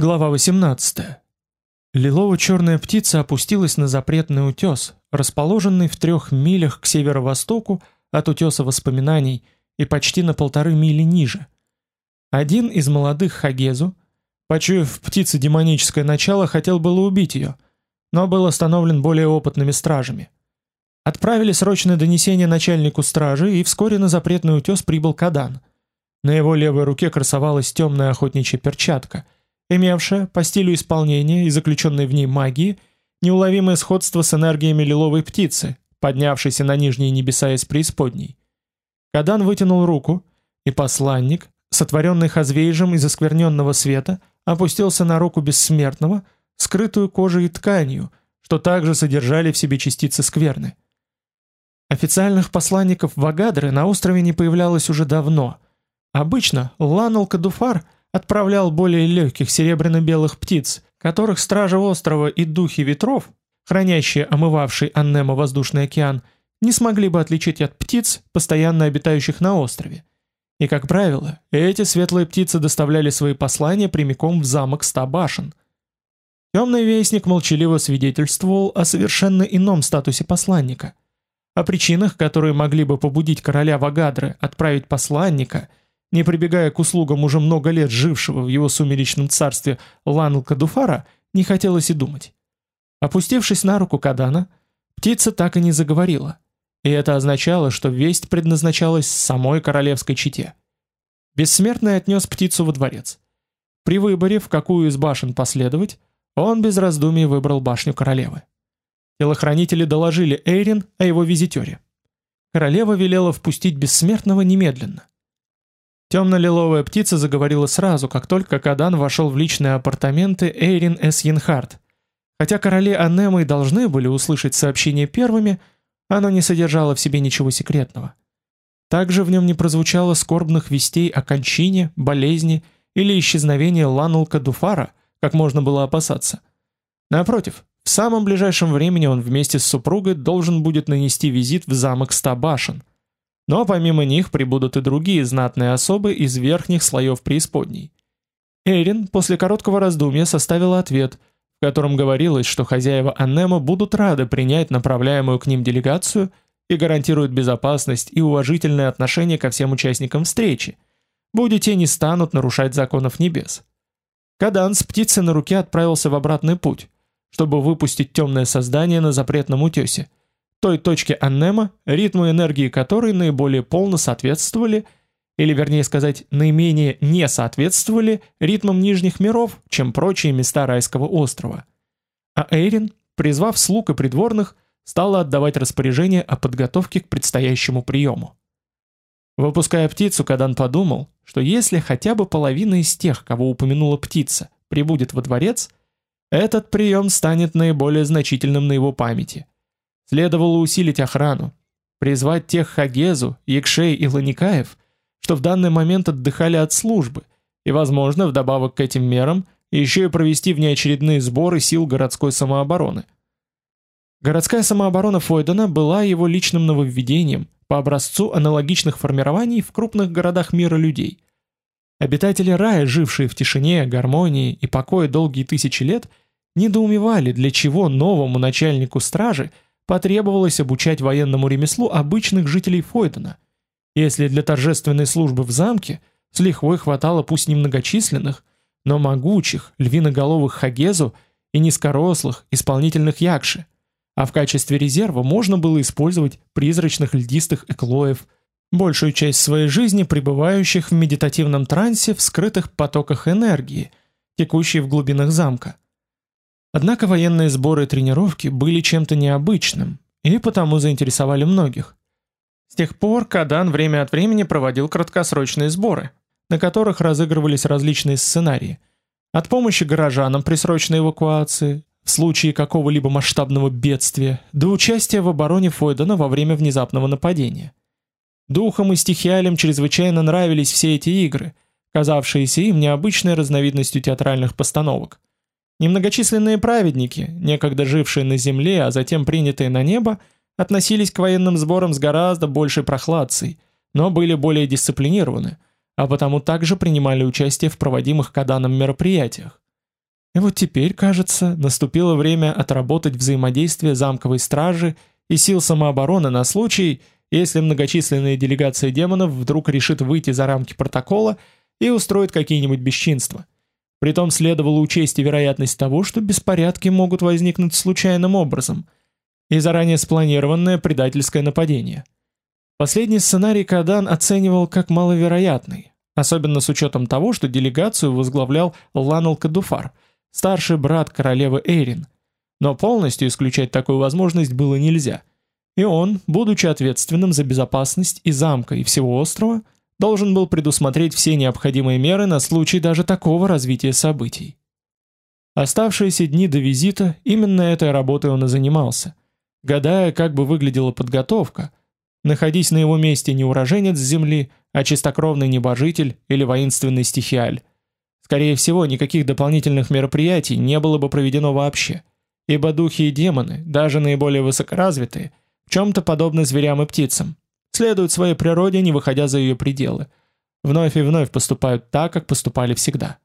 Глава 18. Лилово-черная птица опустилась на запретный утес, расположенный в трех милях к северо-востоку от утеса воспоминаний и почти на полторы мили ниже. Один из молодых Хагезу, почуяв в птице демоническое начало, хотел было убить ее, но был остановлен более опытными стражами. Отправили срочное донесение начальнику стражи, и вскоре на запретный утес прибыл Кадан. На его левой руке красовалась темная охотничья перчатка — имевшая по стилю исполнения и заключенной в ней магии неуловимое сходство с энергиями лиловой птицы, поднявшейся на нижние небеса из преисподней. Кадан вытянул руку, и посланник, сотворенный Хазвейжем из оскверненного света, опустился на руку бессмертного, скрытую кожей и тканью, что также содержали в себе частицы скверны. Официальных посланников Вагадры на острове не появлялось уже давно. Обычно Ланал Кадуфар – отправлял более легких серебряно-белых птиц, которых стражи острова и духи ветров, хранящие омывавший Аннемо воздушный океан, не смогли бы отличить от птиц, постоянно обитающих на острове. И, как правило, эти светлые птицы доставляли свои послания прямиком в замок ста башен. Темный вестник молчаливо свидетельствовал о совершенно ином статусе посланника, о причинах, которые могли бы побудить короля Вагадры отправить посланника – не прибегая к услугам уже много лет жившего в его сумеречном царстве Ланлка Дуфара, не хотелось и думать. Опустившись на руку Кадана, птица так и не заговорила, и это означало, что весть предназначалась самой королевской чете. Бессмертный отнес птицу во дворец. При выборе, в какую из башен последовать, он без раздумий выбрал башню королевы. Телохранители доложили Эйрин о его визитере. Королева велела впустить бессмертного немедленно. Темно-лиловая птица заговорила сразу, как только Кадан вошел в личные апартаменты Эйрин С. Янхарт. Хотя короли Анемы должны были услышать сообщение первыми, оно не содержало в себе ничего секретного. Также в нем не прозвучало скорбных вестей о кончине, болезни или исчезновении Ланулка Дуфара, как можно было опасаться. Напротив, в самом ближайшем времени он вместе с супругой должен будет нанести визит в замок Ста Башен – но помимо них прибудут и другие знатные особы из верхних слоев преисподней. Эрин после короткого раздумья составила ответ, в котором говорилось, что хозяева Аннема будут рады принять направляемую к ним делегацию и гарантируют безопасность и уважительное отношение ко всем участникам встречи, будь те не станут нарушать законов небес. Кадан с птицей на руке отправился в обратный путь, чтобы выпустить темное создание на запретном утесе – той точке Аннема, ритму энергии которой наиболее полно соответствовали, или вернее сказать, наименее не соответствовали ритмам нижних миров, чем прочие места райского острова. А Эйрин, призвав слуг и придворных, стала отдавать распоряжение о подготовке к предстоящему приему. Выпуская птицу, Кадан подумал, что если хотя бы половина из тех, кого упомянула птица, прибудет во дворец, этот прием станет наиболее значительным на его памяти – Следовало усилить охрану, призвать тех Хагезу, Якшей и Ланикаев, что в данный момент отдыхали от службы, и, возможно, вдобавок к этим мерам, еще и провести внеочередные сборы сил городской самообороны. Городская самооборона Фойдена была его личным нововведением по образцу аналогичных формирований в крупных городах мира людей. Обитатели рая, жившие в тишине, гармонии и покое долгие тысячи лет, недоумевали, для чего новому начальнику стражи – потребовалось обучать военному ремеслу обычных жителей Фойдена. Если для торжественной службы в замке с лихвой хватало пусть немногочисленных, но могучих, львиноголовых хагезу и низкорослых, исполнительных якши, а в качестве резерва можно было использовать призрачных льдистых эклоев, большую часть своей жизни пребывающих в медитативном трансе в скрытых потоках энергии, текущей в глубинах замка. Однако военные сборы и тренировки были чем-то необычным, и потому заинтересовали многих. С тех пор Кадан время от времени проводил краткосрочные сборы, на которых разыгрывались различные сценарии. От помощи горожанам при срочной эвакуации, в случае какого-либо масштабного бедствия, до участия в обороне Фойдена во время внезапного нападения. Духам и стихиалям чрезвычайно нравились все эти игры, казавшиеся им необычной разновидностью театральных постановок – Немногочисленные праведники, некогда жившие на земле, а затем принятые на небо, относились к военным сборам с гораздо большей прохладцей, но были более дисциплинированы, а потому также принимали участие в проводимых Каданом мероприятиях. И вот теперь, кажется, наступило время отработать взаимодействие замковой стражи и сил самообороны на случай, если многочисленная делегация демонов вдруг решит выйти за рамки протокола и устроит какие-нибудь бесчинства. Притом следовало учесть и вероятность того, что беспорядки могут возникнуть случайным образом, и заранее спланированное предательское нападение. Последний сценарий Кадан оценивал как маловероятный, особенно с учетом того, что делегацию возглавлял Ланал Кадуфар, старший брат королевы Эйрин. Но полностью исключать такую возможность было нельзя. И он, будучи ответственным за безопасность и замка, и всего острова, должен был предусмотреть все необходимые меры на случай даже такого развития событий. Оставшиеся дни до визита именно этой работой он и занимался, гадая, как бы выглядела подготовка, находясь на его месте не уроженец земли, а чистокровный небожитель или воинственный стихиаль. Скорее всего, никаких дополнительных мероприятий не было бы проведено вообще, ибо духи и демоны, даже наиболее высокоразвитые, в чем-то подобны зверям и птицам, следуют своей природе, не выходя за ее пределы. Вновь и вновь поступают так, как поступали всегда.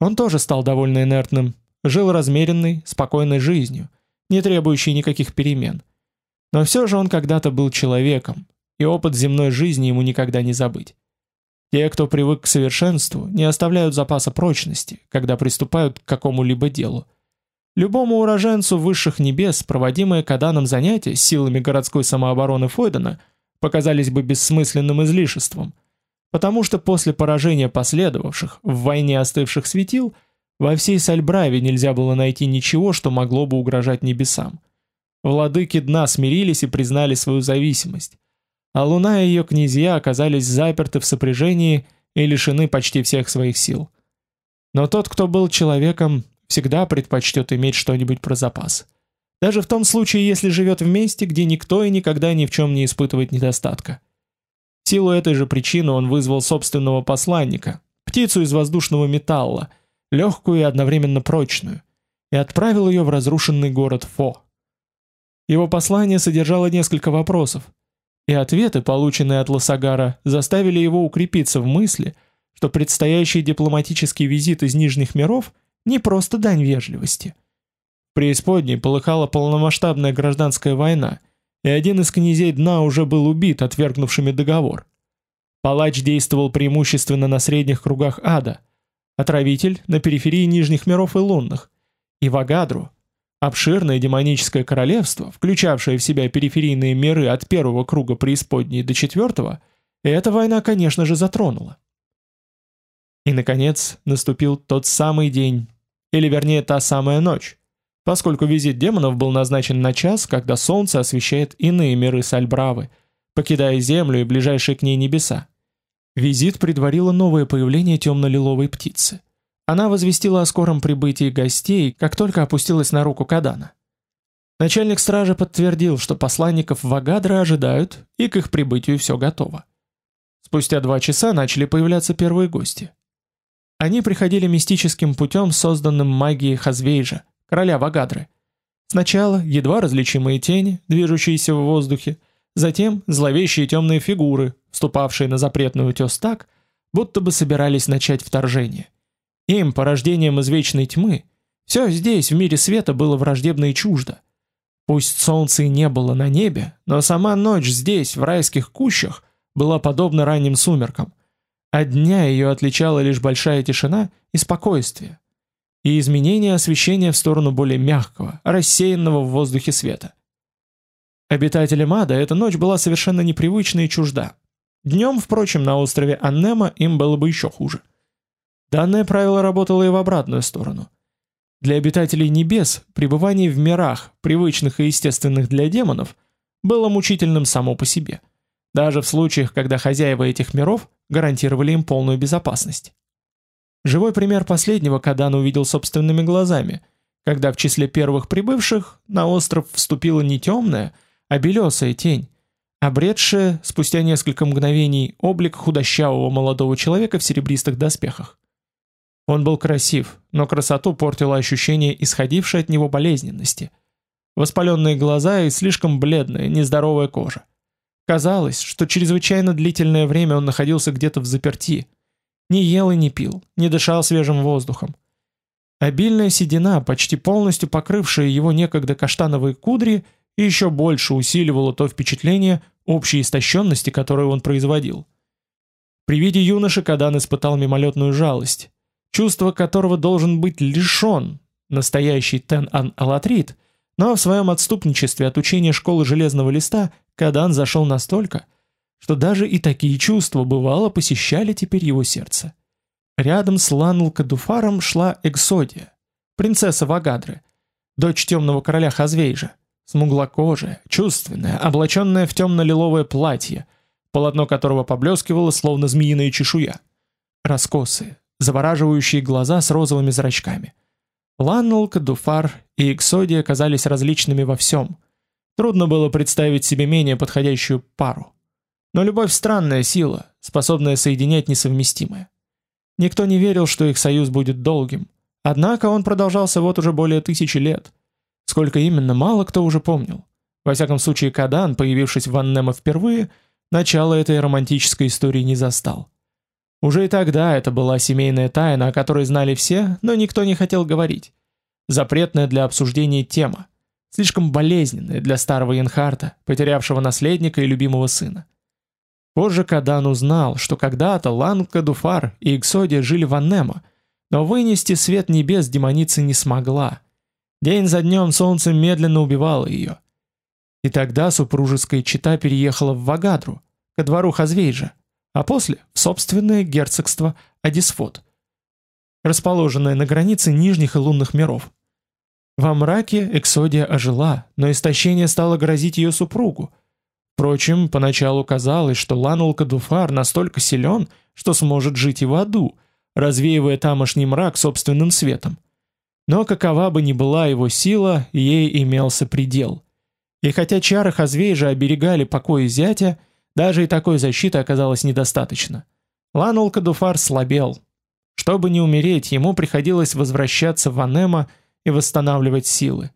Он тоже стал довольно инертным, жил размеренной, спокойной жизнью, не требующей никаких перемен. Но все же он когда-то был человеком, и опыт земной жизни ему никогда не забыть. Те, кто привык к совершенству, не оставляют запаса прочности, когда приступают к какому-либо делу. Любому уроженцу высших небес, проводимое Каданом занятие силами городской самообороны Фойдена – показались бы бессмысленным излишеством, потому что после поражения последовавших в войне остывших светил во всей Сальбраве нельзя было найти ничего, что могло бы угрожать небесам. Владыки дна смирились и признали свою зависимость, а Луна и ее князья оказались заперты в сопряжении и лишены почти всех своих сил. Но тот, кто был человеком, всегда предпочтет иметь что-нибудь про запас. Даже в том случае, если живет в месте, где никто и никогда ни в чем не испытывает недостатка. В силу этой же причины он вызвал собственного посланника, птицу из воздушного металла, легкую и одновременно прочную, и отправил ее в разрушенный город Фо. Его послание содержало несколько вопросов, и ответы, полученные от Лосагара, заставили его укрепиться в мысли, что предстоящий дипломатический визит из Нижних миров не просто дань вежливости – преисподней полыхала полномасштабная гражданская война, и один из князей дна уже был убит отвергнувшими договор. Палач действовал преимущественно на средних кругах ада, отравитель на периферии нижних миров и лунных, и Вагадру, обширное демоническое королевство, включавшее в себя периферийные миры от первого круга преисподней до четвертого, эта война, конечно же, затронула. И, наконец, наступил тот самый день, или вернее та самая ночь, поскольку визит демонов был назначен на час, когда солнце освещает иные миры Сальбравы, покидая Землю и ближайшие к ней небеса. Визит предварило новое появление темно-лиловой птицы. Она возвестила о скором прибытии гостей, как только опустилась на руку Кадана. Начальник стражи подтвердил, что посланников Вагадра ожидают, и к их прибытию все готово. Спустя два часа начали появляться первые гости. Они приходили мистическим путем, созданным магией Хазвейжа, короля Вагадры. Сначала едва различимые тени, движущиеся в воздухе, затем зловещие темные фигуры, вступавшие на запретный утес так, будто бы собирались начать вторжение. Им, порождением из вечной тьмы, все здесь, в мире света, было враждебно и чуждо. Пусть солнца и не было на небе, но сама ночь здесь, в райских кущах, была подобна ранним сумеркам. От дня ее отличала лишь большая тишина и спокойствие и изменение освещения в сторону более мягкого, рассеянного в воздухе света. Обитателям ада эта ночь была совершенно непривычна и чужда. Днем, впрочем, на острове Аннема им было бы еще хуже. Данное правило работало и в обратную сторону. Для обитателей небес пребывание в мирах, привычных и естественных для демонов, было мучительным само по себе, даже в случаях, когда хозяева этих миров гарантировали им полную безопасность. Живой пример последнего Кадан увидел собственными глазами, когда в числе первых прибывших на остров вступила не темная, а белесая тень, обретшая спустя несколько мгновений облик худощавого молодого человека в серебристых доспехах. Он был красив, но красоту портило ощущение исходившей от него болезненности. Воспаленные глаза и слишком бледная, нездоровая кожа. Казалось, что чрезвычайно длительное время он находился где-то в заперти, не ел и не пил, не дышал свежим воздухом. Обильная седина, почти полностью покрывшая его некогда каштановые кудри, еще больше усиливала то впечатление общей истощенности, которое он производил. При виде юноши Кадан испытал мимолетную жалость, чувство которого должен быть лишен настоящий Тен-Ан-Алатрит, но в своем отступничестве от учения школы Железного Листа Кадан зашел настолько, что даже и такие чувства бывало посещали теперь его сердце. Рядом с Ланул-Кадуфаром шла Эксодия, принцесса Вагадры, дочь темного короля Хазвейжа, смуглокожая, чувственная, облаченная в темно-лиловое платье, полотно которого поблескивало, словно змеиная чешуя. Раскосые, завораживающие глаза с розовыми зрачками. Ланул, Кадуфар и Эксодия казались различными во всем. Трудно было представить себе менее подходящую пару. Но любовь странная сила, способная соединять несовместимое. Никто не верил, что их союз будет долгим. Однако он продолжался вот уже более тысячи лет. Сколько именно, мало кто уже помнил. Во всяком случае, Кадан, появившись в Ваннемо впервые, начало этой романтической истории не застал. Уже и тогда это была семейная тайна, о которой знали все, но никто не хотел говорить. Запретная для обсуждения тема. Слишком болезненная для старого Янхарта, потерявшего наследника и любимого сына. Позже Кадан узнал, что когда-то Ланка Дуфар и Иксодия жили в Аннемо, но вынести свет небес демоница не смогла. День за днем солнце медленно убивало ее. И тогда супружеская чета переехала в Вагадру, ко двору Хазвейжа, а после в собственное герцогство Адисфот, расположенное на границе нижних и лунных миров. Во мраке Эксодия ожила, но истощение стало грозить ее супругу, Впрочем, поначалу казалось, что Ланул-Кадуфар настолько силен, что сможет жить и в аду, развеивая тамошний мрак собственным светом. Но какова бы ни была его сила, ей имелся предел. И хотя чары Хазвейжа оберегали покой зятя, даже и такой защиты оказалось недостаточно. Ланул-Кадуфар слабел. Чтобы не умереть, ему приходилось возвращаться в Анема и восстанавливать силы.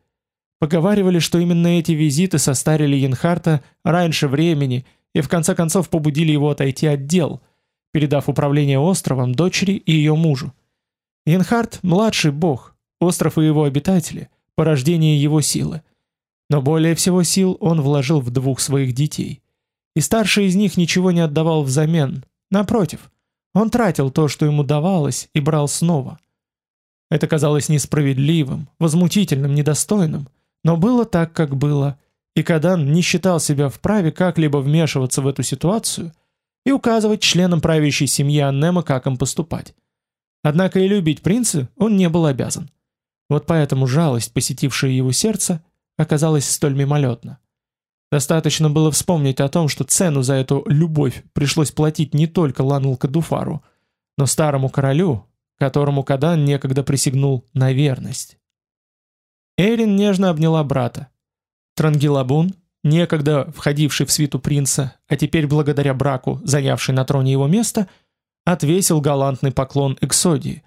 Поговаривали, что именно эти визиты состарили Янхарта раньше времени и в конце концов побудили его отойти от дел, передав управление островом дочери и ее мужу. Янхарт – младший бог, остров и его обитатели, порождение его силы. Но более всего сил он вложил в двух своих детей. И старший из них ничего не отдавал взамен. Напротив, он тратил то, что ему давалось, и брал снова. Это казалось несправедливым, возмутительным, недостойным – но было так, как было, и Кадан не считал себя вправе как-либо вмешиваться в эту ситуацию и указывать членам правящей семьи Аннема, как им поступать. Однако и любить принца он не был обязан. Вот поэтому жалость, посетившая его сердце, оказалась столь мимолетна. Достаточно было вспомнить о том, что цену за эту любовь пришлось платить не только Ланулка Дуфару, но старому королю, которому Кадан некогда присягнул на верность. Эрин нежно обняла брата. Трангилабун, некогда входивший в свиту принца, а теперь благодаря браку занявший на троне его место, отвесил галантный поклон Эксодии,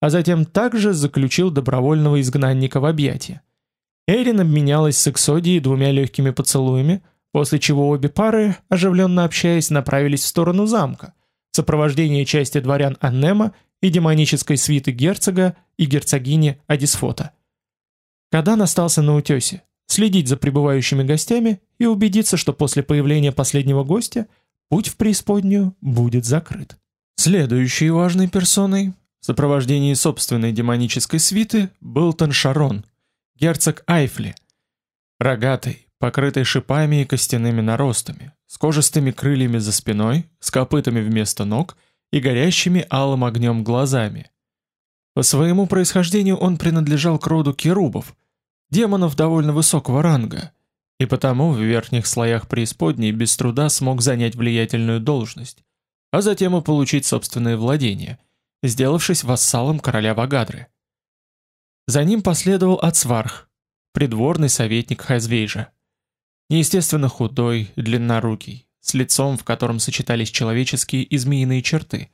а затем также заключил добровольного изгнанника в объятия. Эрин обменялась с Эксодией двумя легкими поцелуями, после чего обе пары, оживленно общаясь, направились в сторону замка, в сопровождении части дворян Аннема и демонической свиты герцога и герцогини Адисфота. Кадан остался на утесе, следить за прибывающими гостями и убедиться, что после появления последнего гостя путь в преисподнюю будет закрыт. Следующей важной персоной в сопровождении собственной демонической свиты был Таншарон, герцог Айфли, рогатый, покрытый шипами и костяными наростами, с кожистыми крыльями за спиной, с копытами вместо ног и горящими алым огнем глазами, по своему происхождению он принадлежал к роду керубов, демонов довольно высокого ранга, и потому в верхних слоях преисподней без труда смог занять влиятельную должность, а затем и получить собственное владение, сделавшись вассалом короля Вагадры. За ним последовал Ацварх, придворный советник Хазвейжа. Неестественно худой, длиннорукий, с лицом, в котором сочетались человеческие и змеиные черты.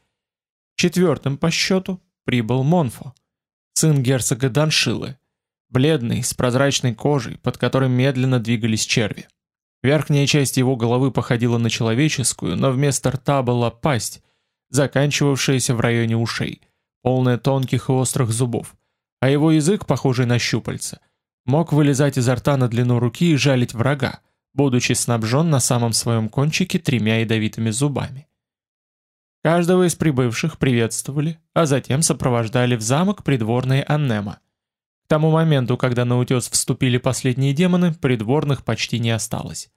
Четвертым по счету прибыл Монфо, сын герцога Даншилы, бледный, с прозрачной кожей, под которой медленно двигались черви. Верхняя часть его головы походила на человеческую, но вместо рта была пасть, заканчивавшаяся в районе ушей, полная тонких и острых зубов, а его язык, похожий на щупальца, мог вылезать изо рта на длину руки и жалить врага, будучи снабжен на самом своем кончике тремя ядовитыми зубами. Каждого из прибывших приветствовали, а затем сопровождали в замок придворные Аннема. Тому моменту, когда на утес вступили последние демоны, придворных почти не осталось.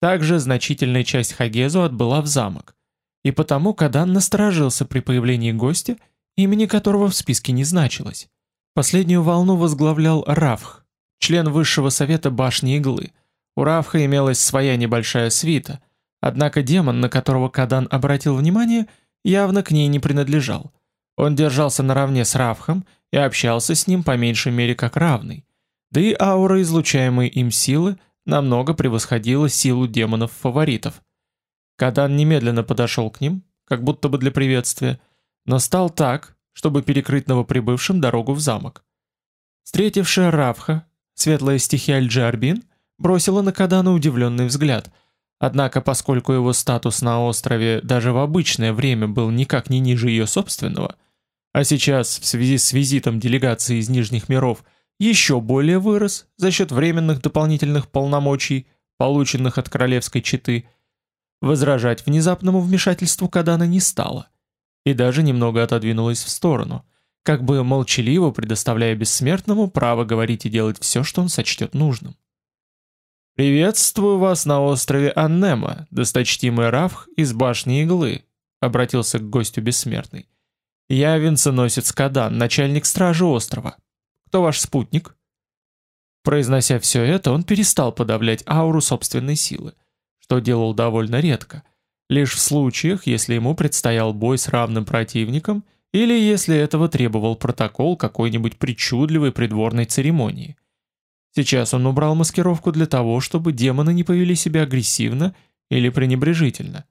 Также значительная часть Хагезу отбыла в замок, и потому Кадан насторожился при появлении гостя, имени которого в списке не значилось. Последнюю волну возглавлял Равх, член высшего совета башни Иглы. У Равха имелась своя небольшая свита, однако демон, на которого Кадан обратил внимание, явно к ней не принадлежал. Он держался наравне с Равхом и общался с ним по меньшей мере как равный. Да и аура излучаемой им силы намного превосходила силу демонов-фаворитов. Кадан немедленно подошел к ним, как будто бы для приветствия, но стал так, чтобы перекрыть новоприбывшим дорогу в замок. Встретившая Равха, светлая стихия Аль-Джарбин, бросила на Кадана удивленный взгляд. Однако, поскольку его статус на острове даже в обычное время был никак не ниже ее собственного, а сейчас, в связи с визитом делегации из Нижних миров, еще более вырос за счет временных дополнительных полномочий, полученных от королевской четы, Возражать внезапному вмешательству Кадана не стала, и даже немного отодвинулась в сторону, как бы молчаливо предоставляя бессмертному право говорить и делать все, что он сочтет нужным. «Приветствую вас на острове Аннема, досточтимый Равх из башни Иглы», обратился к гостю бессмертный. «Я венценосец Кадан, начальник стражи острова. Кто ваш спутник?» Произнося все это, он перестал подавлять ауру собственной силы – что делал довольно редко, лишь в случаях, если ему предстоял бой с равным противником или если этого требовал протокол какой-нибудь причудливой придворной церемонии. Сейчас он убрал маскировку для того, чтобы демоны не повели себя агрессивно или пренебрежительно.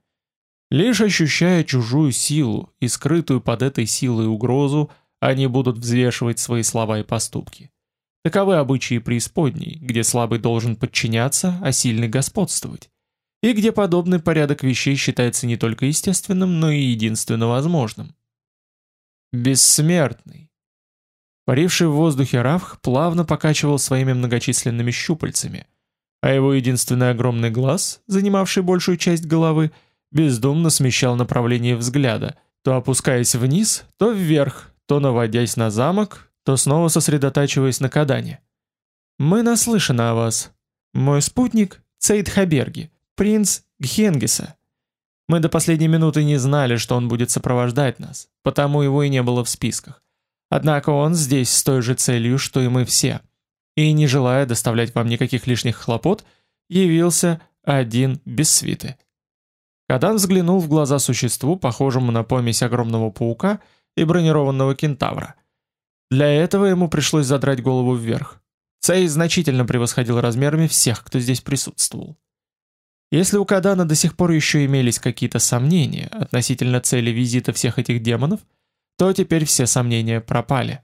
Лишь ощущая чужую силу и скрытую под этой силой угрозу, они будут взвешивать свои слова и поступки. Таковы обычаи преисподней, где слабый должен подчиняться, а сильный господствовать и где подобный порядок вещей считается не только естественным, но и единственно возможным. Бессмертный. Паривший в воздухе Равх плавно покачивал своими многочисленными щупальцами, а его единственный огромный глаз, занимавший большую часть головы, бездумно смещал направление взгляда, то опускаясь вниз, то вверх, то наводясь на замок, то снова сосредотачиваясь на Кадане. «Мы наслышаны о вас. Мой спутник — Цейд Хаберги принц Гхенгиса. Мы до последней минуты не знали, что он будет сопровождать нас, потому его и не было в списках. Однако он здесь с той же целью, что и мы все. И не желая доставлять вам никаких лишних хлопот, явился один без свиты. Кадан взглянул в глаза существу, похожему на помесь огромного паука и бронированного кентавра. Для этого ему пришлось задрать голову вверх. Цей значительно превосходил размерами всех, кто здесь присутствовал. Если у Кадана до сих пор еще имелись какие-то сомнения относительно цели визита всех этих демонов, то теперь все сомнения пропали.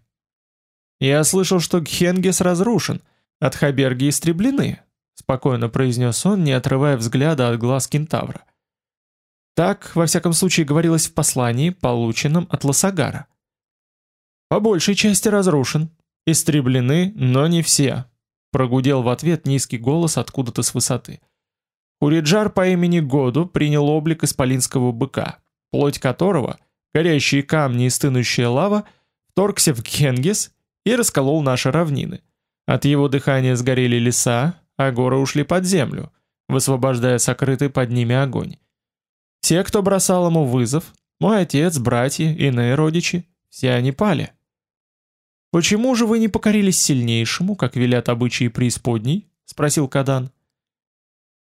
«Я слышал, что Гхенгес разрушен, от Хаберги истреблены», спокойно произнес он, не отрывая взгляда от глаз кентавра. Так, во всяком случае, говорилось в послании, полученном от Лосагара. «По большей части разрушен. Истреблены, но не все», прогудел в ответ низкий голос откуда-то с высоты. Уриджар по имени Году принял облик исполинского быка, плоть которого, горящие камни и стынущая лава, вторгся в Генгис и расколол наши равнины. От его дыхания сгорели леса, а горы ушли под землю, высвобождая сокрытый под ними огонь. Все, кто бросал ему вызов, мой отец, братья, иные родичи, все они пали. «Почему же вы не покорились сильнейшему, как велят обычаи преисподней?» — спросил Кадан.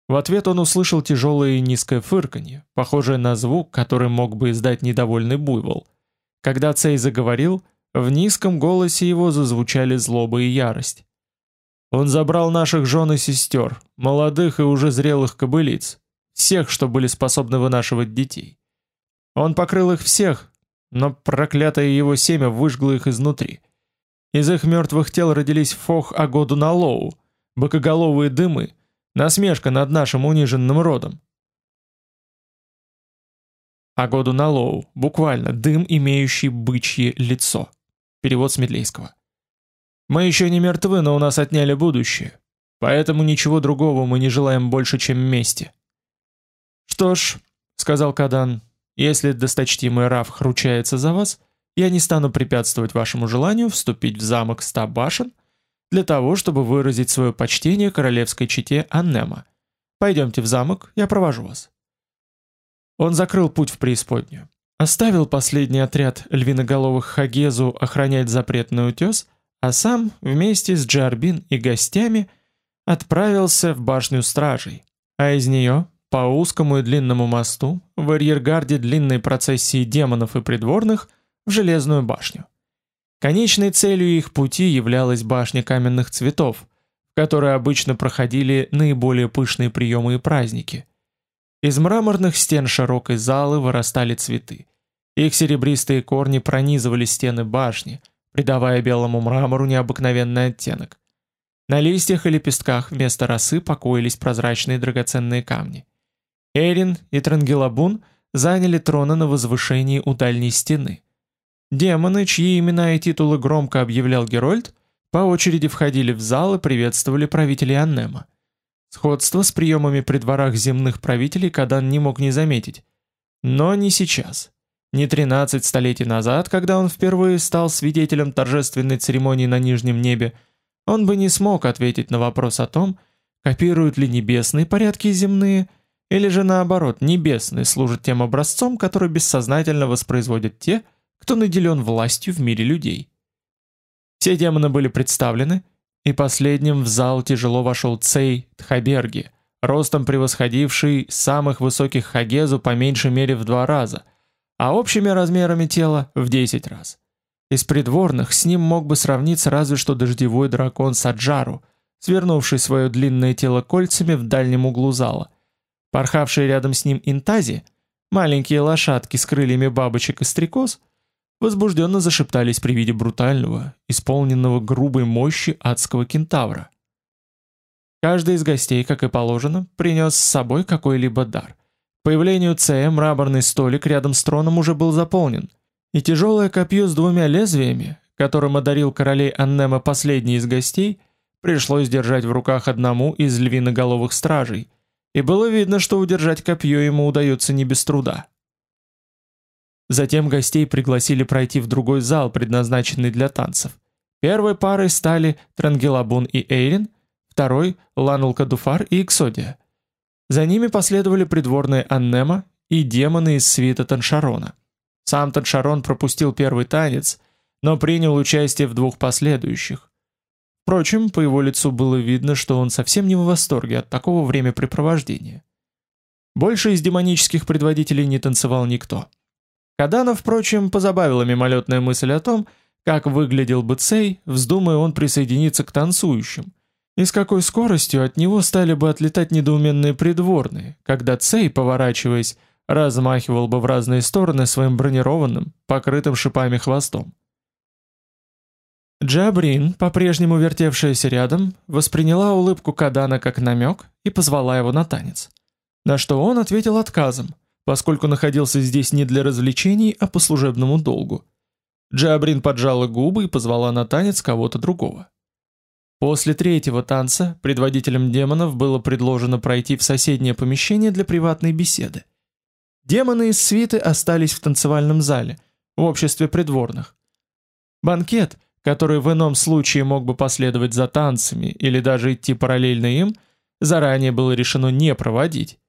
В ответ он услышал тяжелое и низкое фырканье, похожее на звук, который мог бы издать недовольный буйвол. Когда Цей заговорил, в низком голосе его зазвучали злоба и ярость. Он забрал наших жен и сестер, молодых и уже зрелых кобылиц, всех, что были способны вынашивать детей. Он покрыл их всех, но проклятое его семя выжгло их изнутри. Из их мертвых тел родились Фох Агоду Налоу, бокоголовые дымы, Насмешка над нашим униженным родом. А году налоу, буквально дым, имеющий бычье лицо. Перевод с медлейского. Мы еще не мертвы, но у нас отняли будущее. Поэтому ничего другого мы не желаем больше, чем мести. Что ж, сказал Кадан, если досточтимый Раф хручается за вас, я не стану препятствовать вашему желанию вступить в замок ста башен для того, чтобы выразить свое почтение королевской чете Аннема. Пойдемте в замок, я провожу вас. Он закрыл путь в преисподнюю. Оставил последний отряд львиноголовых Хагезу охранять запретный утес, а сам вместе с Джарбин и гостями отправился в башню стражей, а из нее по узкому и длинному мосту в арьергарде длинной процессии демонов и придворных в железную башню. Конечной целью их пути являлась башня каменных цветов, в которой обычно проходили наиболее пышные приемы и праздники. Из мраморных стен широкой залы вырастали цветы. Их серебристые корни пронизывали стены башни, придавая белому мрамору необыкновенный оттенок. На листьях и лепестках вместо росы покоились прозрачные драгоценные камни. Эрин и Трангелабун заняли троны на возвышении у дальней стены. Демоны, чьи имена и титулы громко объявлял Герольд, по очереди входили в зал и приветствовали правителей Аннема. Сходство с приемами при дворах земных правителей Кадан не мог не заметить. Но не сейчас. Не 13 столетий назад, когда он впервые стал свидетелем торжественной церемонии на нижнем небе, он бы не смог ответить на вопрос о том, копируют ли небесные порядки земные, или же наоборот, небесные служат тем образцом, который бессознательно воспроизводят те, кто наделен властью в мире людей. Все демоны были представлены, и последним в зал тяжело вошел Цей Тхаберги, ростом превосходивший самых высоких Хагезу по меньшей мере в два раза, а общими размерами тела в десять раз. Из придворных с ним мог бы сравниться разве что дождевой дракон Саджару, свернувший свое длинное тело кольцами в дальнем углу зала. Порхавшие рядом с ним интази, маленькие лошадки с крыльями бабочек и стрекоз, возбужденно зашептались при виде брутального, исполненного грубой мощи адского кентавра. Каждый из гостей, как и положено, принес с собой какой-либо дар. К появлению Цея мраморный столик рядом с троном уже был заполнен, и тяжелое копье с двумя лезвиями, которым одарил королей Аннема последний из гостей, пришлось держать в руках одному из львиноголовых стражей, и было видно, что удержать копье ему удается не без труда. Затем гостей пригласили пройти в другой зал, предназначенный для танцев. Первой парой стали Трангелабун и Эйрин, второй — Ланулка Дуфар и Иксодия. За ними последовали придворные Аннема и демоны из свита Таншарона. Сам Таншарон пропустил первый танец, но принял участие в двух последующих. Впрочем, по его лицу было видно, что он совсем не в восторге от такого времяпрепровождения. Больше из демонических предводителей не танцевал никто. Кадана, впрочем, позабавила мимолетная мысль о том, как выглядел бы Цей, вздумая он присоединиться к танцующим, и с какой скоростью от него стали бы отлетать недоуменные придворные, когда Цей, поворачиваясь, размахивал бы в разные стороны своим бронированным, покрытым шипами хвостом. Джабрин, по-прежнему вертевшаяся рядом, восприняла улыбку Кадана как намек и позвала его на танец. На что он ответил отказом, поскольку находился здесь не для развлечений, а по служебному долгу. Джабрин поджала губы и позвала на танец кого-то другого. После третьего танца предводителям демонов было предложено пройти в соседнее помещение для приватной беседы. Демоны из свиты остались в танцевальном зале, в обществе придворных. Банкет, который в ином случае мог бы последовать за танцами или даже идти параллельно им, заранее было решено не проводить.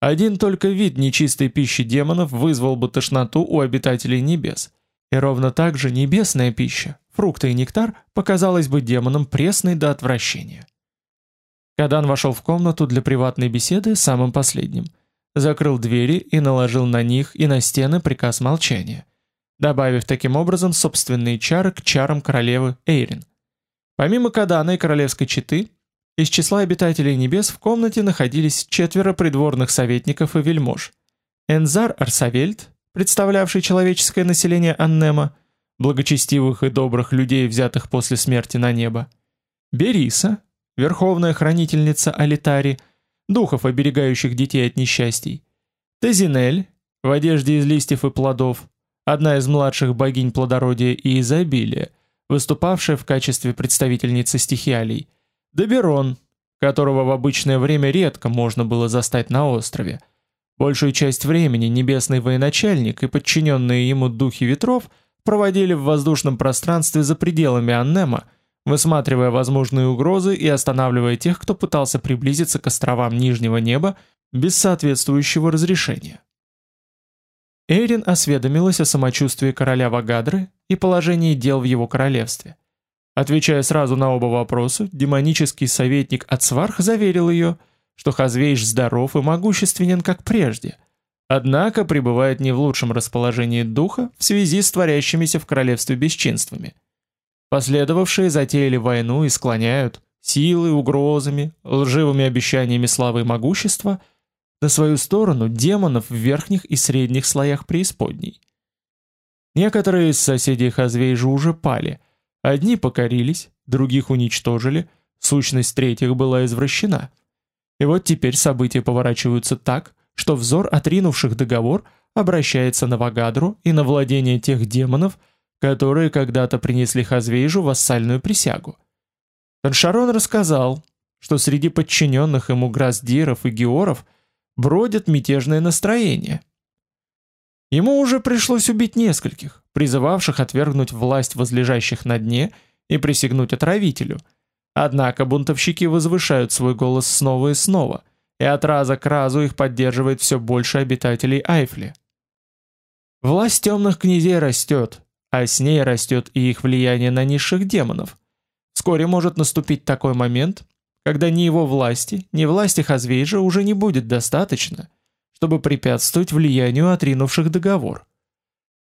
Один только вид нечистой пищи демонов вызвал бы тошноту у обитателей небес. И ровно так же небесная пища, фрукты и нектар, показалась бы демонам пресной до отвращения. Кадан вошел в комнату для приватной беседы самым последним – закрыл двери и наложил на них и на стены приказ молчания, добавив таким образом собственные чары к чарам королевы Эйрин. Помимо Кадана и королевской четы, из числа обитателей небес в комнате находились четверо придворных советников и вельмож. Энзар Арсавельд, представлявший человеческое население Аннема, благочестивых и добрых людей, взятых после смерти на небо. Бериса, верховная хранительница Алитари, духов, оберегающих детей от несчастий. Тезинель, в одежде из листьев и плодов, одна из младших богинь плодородия и изобилия, выступавшая в качестве представительницы стихиалий, Доберон, которого в обычное время редко можно было застать на острове. Большую часть времени небесный военачальник и подчиненные ему духи ветров проводили в воздушном пространстве за пределами Аннема, высматривая возможные угрозы и останавливая тех, кто пытался приблизиться к островам Нижнего неба без соответствующего разрешения. Эйрин осведомилась о самочувствии короля Вагадры и положении дел в его королевстве. Отвечая сразу на оба вопроса, демонический советник Ацварх заверил ее, что Хазвейш здоров и могущественен, как прежде, однако пребывает не в лучшем расположении духа в связи с творящимися в королевстве бесчинствами. Последовавшие затеяли войну и склоняют силой, угрозами, лживыми обещаниями славы и могущества на свою сторону демонов в верхних и средних слоях преисподней. Некоторые из соседей Хазвейжа уже пали – Одни покорились, других уничтожили, сущность третьих была извращена. И вот теперь события поворачиваются так, что взор отринувших договор обращается на Вагадру и на владение тех демонов, которые когда-то принесли Хазвейжу вассальную присягу. Таншарон рассказал, что среди подчиненных ему Граздиров и Георов бродят мятежное настроение. Ему уже пришлось убить нескольких, призывавших отвергнуть власть возлежащих на дне и присягнуть отравителю. Однако бунтовщики возвышают свой голос снова и снова, и от раза к разу их поддерживает все больше обитателей Айфли. Власть темных князей растет, а с ней растет и их влияние на низших демонов. Вскоре может наступить такой момент, когда ни его власти, ни власти Хазвейжа уже не будет достаточно, чтобы препятствовать влиянию отринувших договор.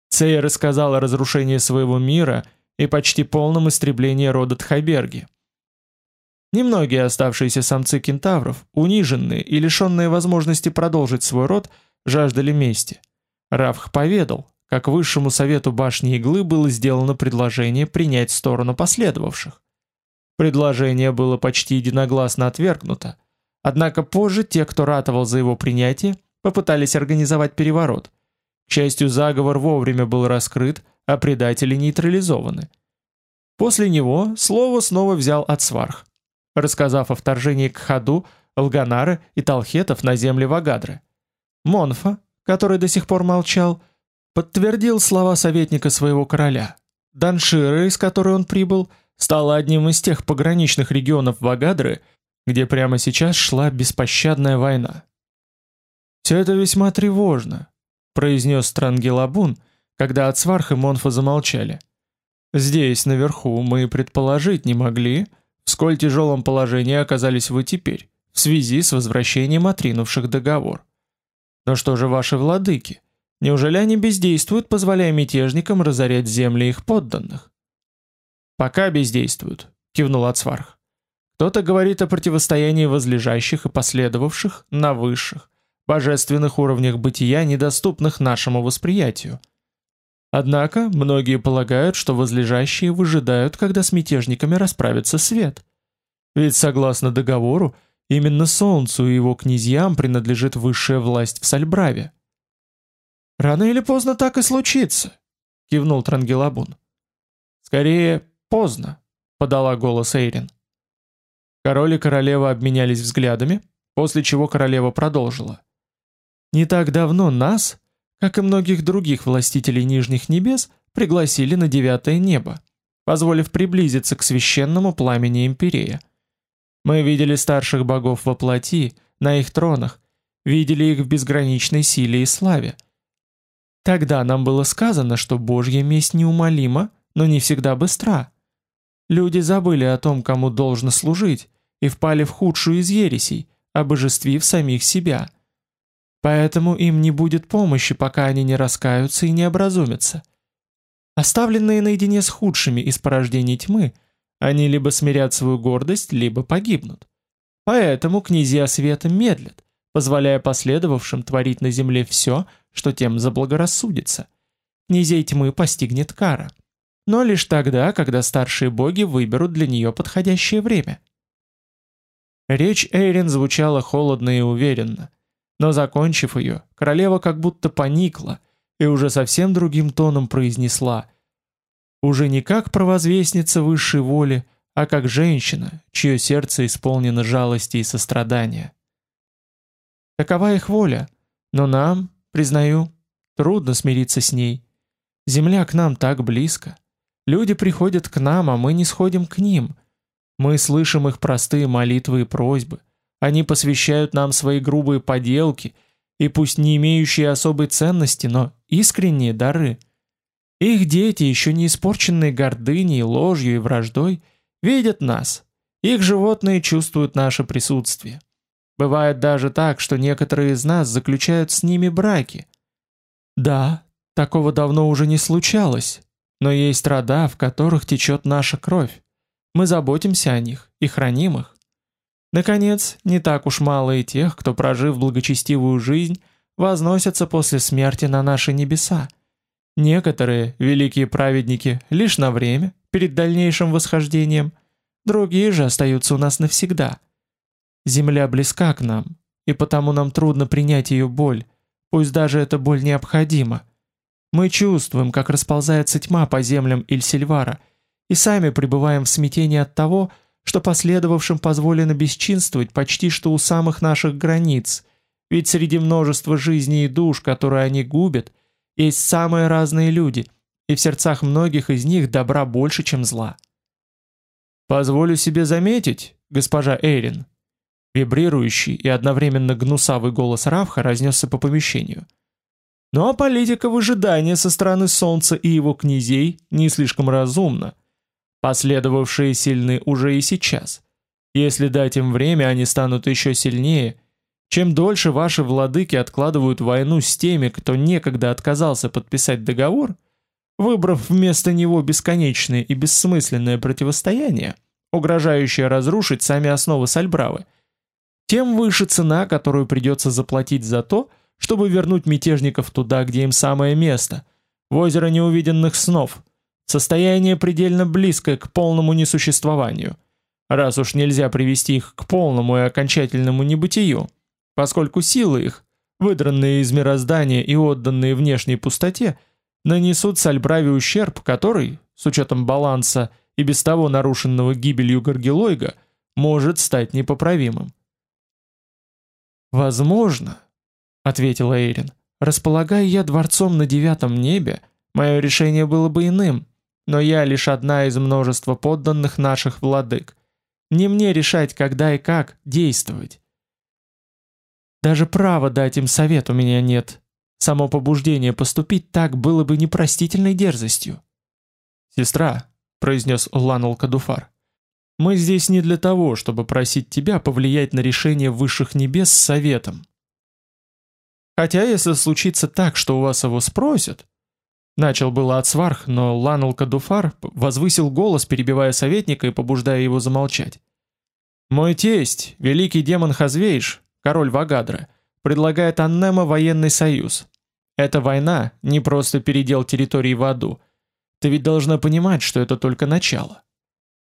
Цей рассказал о разрушении своего мира и почти полном истреблении рода Тхайберги. Немногие оставшиеся самцы кентавров, униженные и лишенные возможности продолжить свой род, жаждали мести. Равх поведал, как высшему совету башни Иглы было сделано предложение принять сторону последовавших. Предложение было почти единогласно отвергнуто, однако позже те, кто ратовал за его принятие, попытались организовать переворот, к счастью, заговор вовремя был раскрыт, а предатели нейтрализованы. После него слово снова взял Ацварх, рассказав о вторжении к Хаду, Алганара и Талхетов на земли Вагадры. Монфа, который до сих пор молчал, подтвердил слова советника своего короля. Даншира, из которой он прибыл, стала одним из тех пограничных регионов Вагадры, где прямо сейчас шла беспощадная война. Все это весьма тревожно, произнес Трангелабун, когда Ацварх и Монфа замолчали. Здесь, наверху, мы предположить не могли, в сколь тяжелом положении оказались вы теперь, в связи с возвращением отринувших договор. Но что же ваши владыки? Неужели они бездействуют, позволяя мятежникам разорять земли их подданных? Пока бездействуют, кивнул Ацварх. Кто-то говорит о противостоянии возлежащих и последовавших на высших, божественных уровнях бытия, недоступных нашему восприятию. Однако, многие полагают, что возлежащие выжидают, когда с мятежниками расправится свет. Ведь согласно договору, именно солнцу и его князьям принадлежит высшая власть в Сальбраве. Рано или поздно так и случится, кивнул Трангелабун. Скорее, поздно, подала голос Эйрин. Король и королева обменялись взглядами, после чего королева продолжила. Не так давно нас, как и многих других властителей нижних небес, пригласили на девятое небо, позволив приблизиться к священному пламени империи. Мы видели старших богов во плоти, на их тронах, видели их в безграничной силе и славе. Тогда нам было сказано, что Божья месть неумолима, но не всегда быстра. Люди забыли о том, кому должно служить, и впали в худшую из ересей, обожествив самих себя. Поэтому им не будет помощи, пока они не раскаются и не образумятся. Оставленные наедине с худшими из порождений тьмы, они либо смирят свою гордость, либо погибнут. Поэтому князья света медлят, позволяя последовавшим творить на земле все, что тем заблагорассудится. Князей тьмы постигнет кара. Но лишь тогда, когда старшие боги выберут для нее подходящее время. Речь Эйрин звучала холодно и уверенно, но закончив ее, королева как будто поникла и уже совсем другим тоном произнесла Уже не как провозвестница высшей воли, а как женщина, чье сердце исполнено жалости и сострадания. Такова их воля, но нам, признаю, трудно смириться с ней. Земля к нам так близко. Люди приходят к нам, а мы не сходим к ним. Мы слышим их простые молитвы и просьбы. Они посвящают нам свои грубые поделки, и пусть не имеющие особой ценности, но искренние дары. Их дети, еще не испорченные гордыней, ложью и враждой, видят нас. Их животные чувствуют наше присутствие. Бывает даже так, что некоторые из нас заключают с ними браки. Да, такого давно уже не случалось, но есть рода, в которых течет наша кровь. Мы заботимся о них и храним их. Наконец, не так уж мало и тех, кто, прожив благочестивую жизнь, возносятся после смерти на наши небеса. Некоторые, великие праведники, лишь на время, перед дальнейшим восхождением, другие же остаются у нас навсегда. Земля близка к нам, и потому нам трудно принять ее боль, пусть даже эта боль необходима. Мы чувствуем, как расползается тьма по землям Ильсильвара, и сами пребываем в смятении от того, что последовавшим позволено бесчинствовать почти что у самых наших границ, ведь среди множества жизней и душ, которые они губят, есть самые разные люди, и в сердцах многих из них добра больше, чем зла. Позволю себе заметить, госпожа Эйрин, вибрирующий и одновременно гнусавый голос Равха разнесся по помещению. Ну а политика выжидания со стороны Солнца и его князей не слишком разумна. Последовавшие сильны уже и сейчас. Если дать им время, они станут еще сильнее. Чем дольше ваши владыки откладывают войну с теми, кто некогда отказался подписать договор, выбрав вместо него бесконечное и бессмысленное противостояние, угрожающее разрушить сами основы Сальбравы, тем выше цена, которую придется заплатить за то, чтобы вернуть мятежников туда, где им самое место, в озеро неувиденных снов, состояние предельно близкое к полному несуществованию, раз уж нельзя привести их к полному и окончательному небытию, поскольку силы их, выдранные из мироздания и отданные внешней пустоте, нанесут Сальбраве ущерб, который, с учетом баланса и без того нарушенного гибелью Гаргилойга, может стать непоправимым. «Возможно», — ответила Эйрин, — «располагая я дворцом на девятом небе, мое решение было бы иным, но я лишь одна из множества подданных наших владык. Не мне решать, когда и как действовать. Даже права дать им совет у меня нет. Само побуждение поступить так было бы непростительной дерзостью». «Сестра», — произнес Ланул Кадуфар, мы здесь не для того, чтобы просить тебя повлиять на решение высших небес советом. Хотя если случится так, что у вас его спросят, начал было Ацварх, но Ланул Кадуфар возвысил голос, перебивая советника и побуждая его замолчать. Мой тесть, великий демон Хазвейш, король Вагадра, предлагает Аннема военный союз. Эта война не просто передел территории в аду. Ты ведь должна понимать, что это только начало.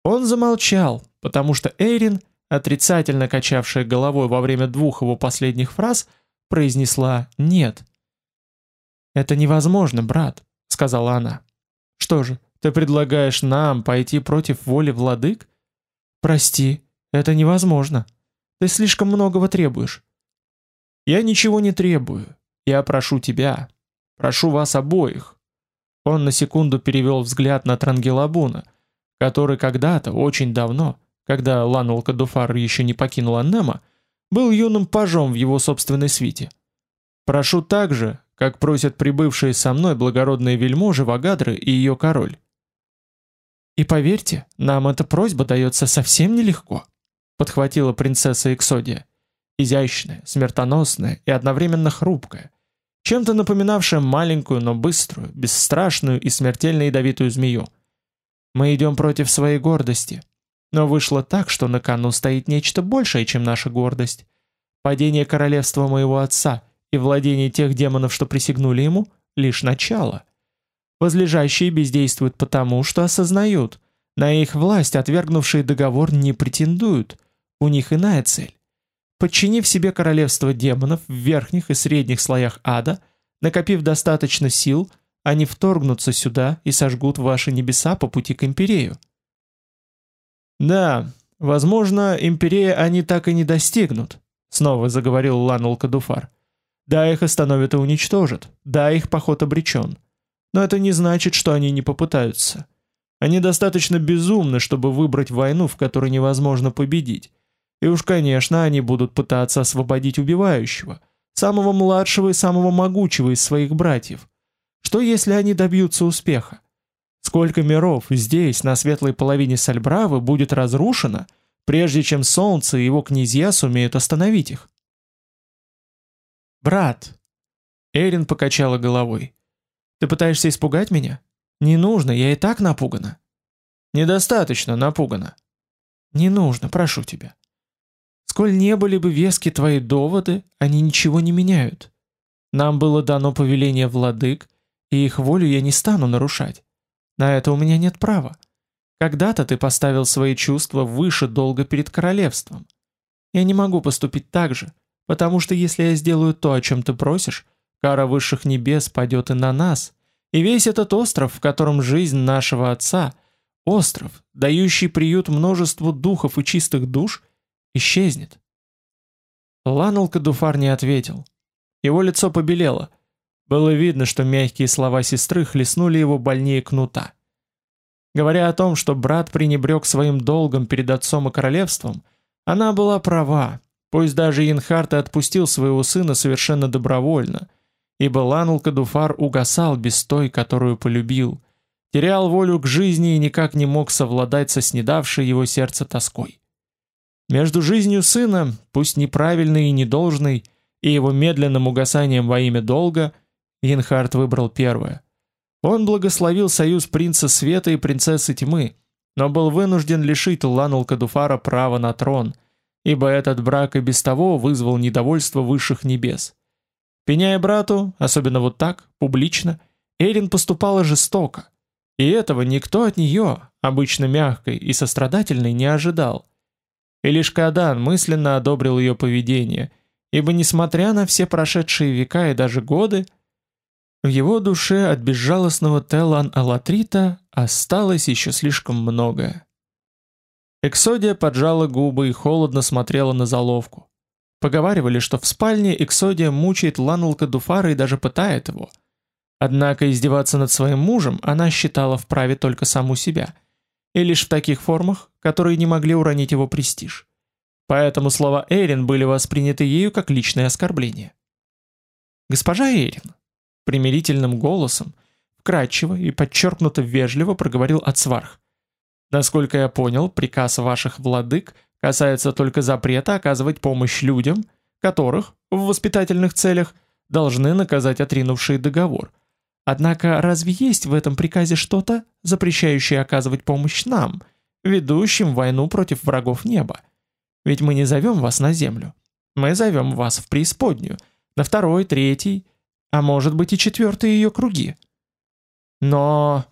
Он замолчал, потому что Эйрин, отрицательно качавшая головой во время двух его последних фраз, произнесла «нет». «Это невозможно, брат», — сказала она. «Что же, ты предлагаешь нам пойти против воли владык? Прости, это невозможно. Ты слишком многого требуешь». «Я ничего не требую. Я прошу тебя. Прошу вас обоих». Он на секунду перевел взгляд на Трангелабуна, который когда-то, очень давно, когда Ланул Кадуфар еще не покинул Аннема, был юным пажом в его собственной свите. Прошу также, как просят прибывшие со мной благородные вельможи Вагадры и ее король. И поверьте, нам эта просьба дается совсем нелегко, подхватила принцесса Эксодия, изящная, смертоносная и одновременно хрупкая, чем-то напоминавшая маленькую, но быструю, бесстрашную и смертельно ядовитую змею. Мы идем против своей гордости. Но вышло так, что на кону стоит нечто большее, чем наша гордость. Падение королевства моего отца и владение тех демонов, что присягнули ему, лишь начало. Возлежащие бездействуют потому, что осознают, на их власть отвергнувшие договор не претендуют, у них иная цель. Подчинив себе королевство демонов в верхних и средних слоях ада, накопив достаточно сил – они вторгнутся сюда и сожгут ваши небеса по пути к Империю. Да, возможно, Империя они так и не достигнут, снова заговорил Ланул Кадуфар. Да, их остановят и уничтожат. Да, их поход обречен. Но это не значит, что они не попытаются. Они достаточно безумны, чтобы выбрать войну, в которой невозможно победить. И уж, конечно, они будут пытаться освободить убивающего, самого младшего и самого могучего из своих братьев. Что если они добьются успеха? Сколько миров здесь, на светлой половине Сальбравы, будет разрушено, прежде чем солнце и его князья сумеют остановить их? «Брат!» Эрин покачала головой. «Ты пытаешься испугать меня? Не нужно, я и так напугана». «Недостаточно напугана». «Не нужно, прошу тебя. Сколь не были бы вески твои доводы, они ничего не меняют. Нам было дано повеление владык, и их волю я не стану нарушать. На это у меня нет права. Когда-то ты поставил свои чувства выше долга перед королевством. Я не могу поступить так же, Потому что если я сделаю то, о чем ты просишь, кара высших небес падет и на нас, и весь этот остров, в котором жизнь нашего отца, остров, дающий приют множеству духов и чистых душ, исчезнет. Ланул Кадуфар не ответил. Его лицо побелело. Было видно, что мягкие слова сестры хлестнули его больнее кнута. Говоря о том, что брат пренебрег своим долгом перед отцом и королевством, она была права, Пусть даже Инхарт и отпустил своего сына совершенно добровольно, ибо Ланул Кадуфар угасал без той, которую полюбил, терял волю к жизни и никак не мог совладать со снедавшей его сердце тоской. Между жизнью сына, пусть неправильной и недолжной, и его медленным угасанием во имя долга, Инхарт выбрал первое. Он благословил союз принца света и принцессы тьмы, но был вынужден лишить Ланул Кадуфара права на трон – ибо этот брак и без того вызвал недовольство высших небес. Пеняя брату, особенно вот так, публично, Эрин поступала жестоко, и этого никто от нее, обычно мягкой и сострадательной, не ожидал. И лишь Кадан мысленно одобрил ее поведение, ибо несмотря на все прошедшие века и даже годы, в его душе от безжалостного Телан-Алатрита осталось еще слишком многое. Эксодия поджала губы и холодно смотрела на заловку. Поговаривали, что в спальне Эксодия мучает Ланулка Дуфара и даже пытает его. Однако издеваться над своим мужем она считала вправе только саму себя. И лишь в таких формах, которые не могли уронить его престиж. Поэтому слова Эрин были восприняты ею как личное оскорбление. «Госпожа Эрин», примирительным голосом, вкрадчиво и подчеркнуто вежливо проговорил Ацварх, Насколько я понял, приказ ваших владык касается только запрета оказывать помощь людям, которых, в воспитательных целях, должны наказать отринувшие договор. Однако разве есть в этом приказе что-то, запрещающее оказывать помощь нам, ведущим войну против врагов неба? Ведь мы не зовем вас на землю. Мы зовем вас в преисподнюю, на второй, третий, а может быть и четвертый ее круги. Но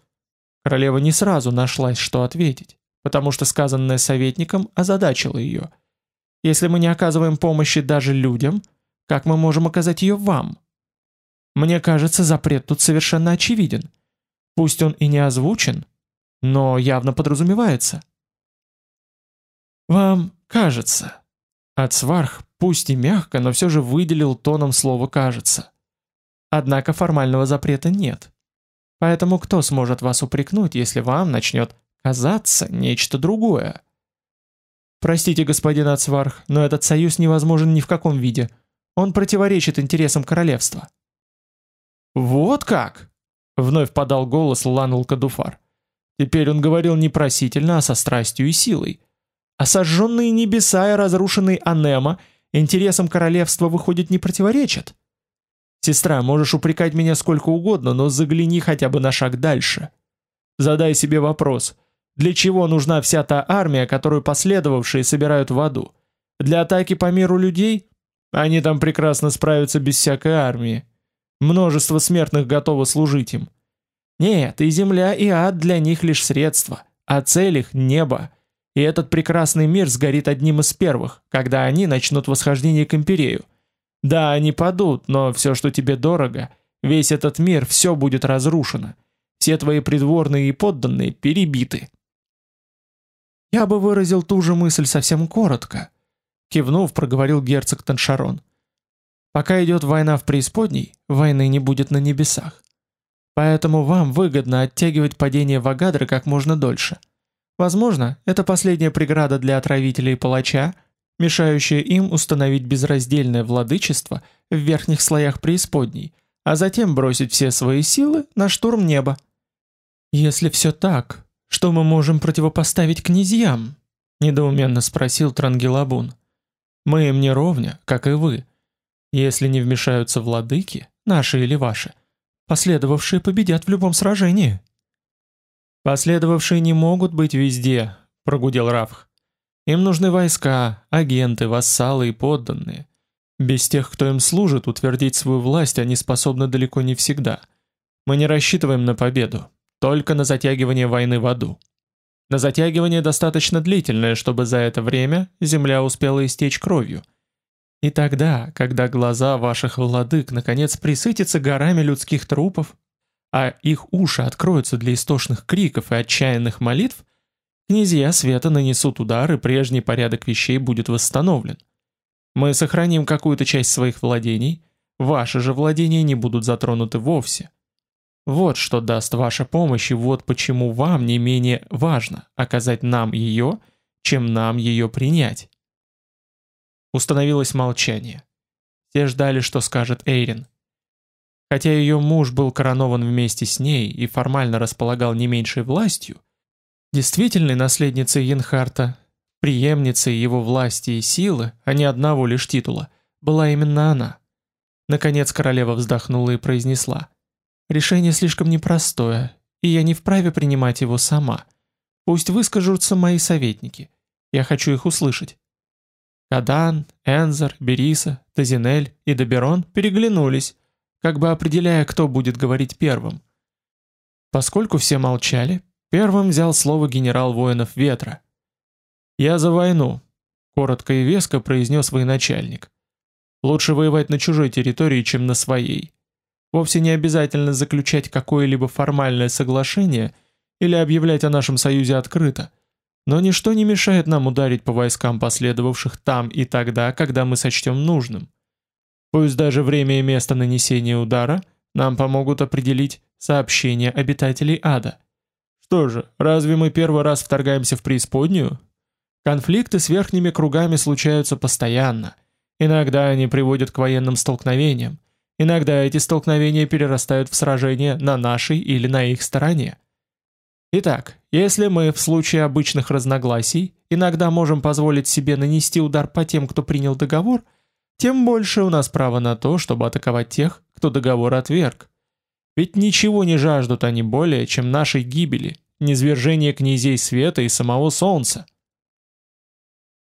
Королева не сразу нашлась, что ответить, потому что сказанное советником озадачило ее. Если мы не оказываем помощи даже людям, как мы можем оказать ее вам? Мне кажется, запрет тут совершенно очевиден. Пусть он и не озвучен, но явно подразумевается. Вам кажется. Ацварх, пусть и мягко, но все же выделил тоном слово «кажется». Однако формального запрета нет. Поэтому кто сможет вас упрекнуть, если вам начнет казаться нечто другое? Простите, господин Ацварх, но этот союз невозможен ни в каком виде. Он противоречит интересам королевства. Вот как? Вновь подал голос Ланул Кадуфар. Теперь он говорил не просительно, а со страстью и силой. А сожженные небеса и разрушенный Анема интересам королевства выходит не противоречат. Сестра, можешь упрекать меня сколько угодно, но загляни хотя бы на шаг дальше. Задай себе вопрос. Для чего нужна вся та армия, которую последовавшие собирают в аду? Для атаки по миру людей? Они там прекрасно справятся без всякой армии. Множество смертных готово служить им. Нет, и земля, и ад для них лишь средства, а цель их — небо. И этот прекрасный мир сгорит одним из первых, когда они начнут восхождение к империю. Да, они падут, но все, что тебе дорого, весь этот мир, все будет разрушено. Все твои придворные и подданные перебиты. Я бы выразил ту же мысль совсем коротко. Кивнув, проговорил герцог Таншарон. Пока идет война в преисподней, войны не будет на небесах. Поэтому вам выгодно оттягивать падение Вагадры как можно дольше. Возможно, это последняя преграда для отравителей палача, мешающая им установить безраздельное владычество в верхних слоях преисподней, а затем бросить все свои силы на штурм неба. Если все так, что мы можем противопоставить князьям? недоуменно спросил Трангелабун. Мы им не ровня, как и вы. Если не вмешаются владыки, наши или ваши, последовавшие победят в любом сражении. Последовавшие не могут быть везде, прогудел Равх. Им нужны войска, агенты, вассалы и подданные. Без тех, кто им служит, утвердить свою власть они способны далеко не всегда. Мы не рассчитываем на победу, только на затягивание войны в аду. На затягивание достаточно длительное, чтобы за это время земля успела истечь кровью. И тогда, когда глаза ваших владык наконец присытятся горами людских трупов, а их уши откроются для истошных криков и отчаянных молитв, Князья света нанесут удар, и прежний порядок вещей будет восстановлен. Мы сохраним какую-то часть своих владений, ваши же владения не будут затронуты вовсе. Вот что даст ваша помощь, и вот почему вам не менее важно оказать нам ее, чем нам ее принять. Установилось молчание. Все ждали, что скажет Эйрин. Хотя ее муж был коронован вместе с ней и формально располагал не меньшей властью, Действительной наследницей Янхарта, преемницей его власти и силы, а не одного лишь титула, была именно она. Наконец королева вздохнула и произнесла. «Решение слишком непростое, и я не вправе принимать его сама. Пусть выскажутся мои советники. Я хочу их услышать». Кадан, Энзар, Бериса, Тазинель и Доберон переглянулись, как бы определяя, кто будет говорить первым. Поскольку все молчали, Первым взял слово генерал воинов Ветра. «Я за войну», — коротко и веско произнес военачальник. «Лучше воевать на чужой территории, чем на своей. Вовсе не обязательно заключать какое-либо формальное соглашение или объявлять о нашем союзе открыто, но ничто не мешает нам ударить по войскам последовавших там и тогда, когда мы сочтем нужным. Пусть даже время и место нанесения удара нам помогут определить сообщения обитателей ада». Что же, разве мы первый раз вторгаемся в преисподнюю? Конфликты с верхними кругами случаются постоянно. Иногда они приводят к военным столкновениям. Иногда эти столкновения перерастают в сражения на нашей или на их стороне. Итак, если мы в случае обычных разногласий иногда можем позволить себе нанести удар по тем, кто принял договор, тем больше у нас права на то, чтобы атаковать тех, кто договор отверг. Ведь ничего не жаждут они более, чем нашей гибели, низвержение князей света и самого солнца.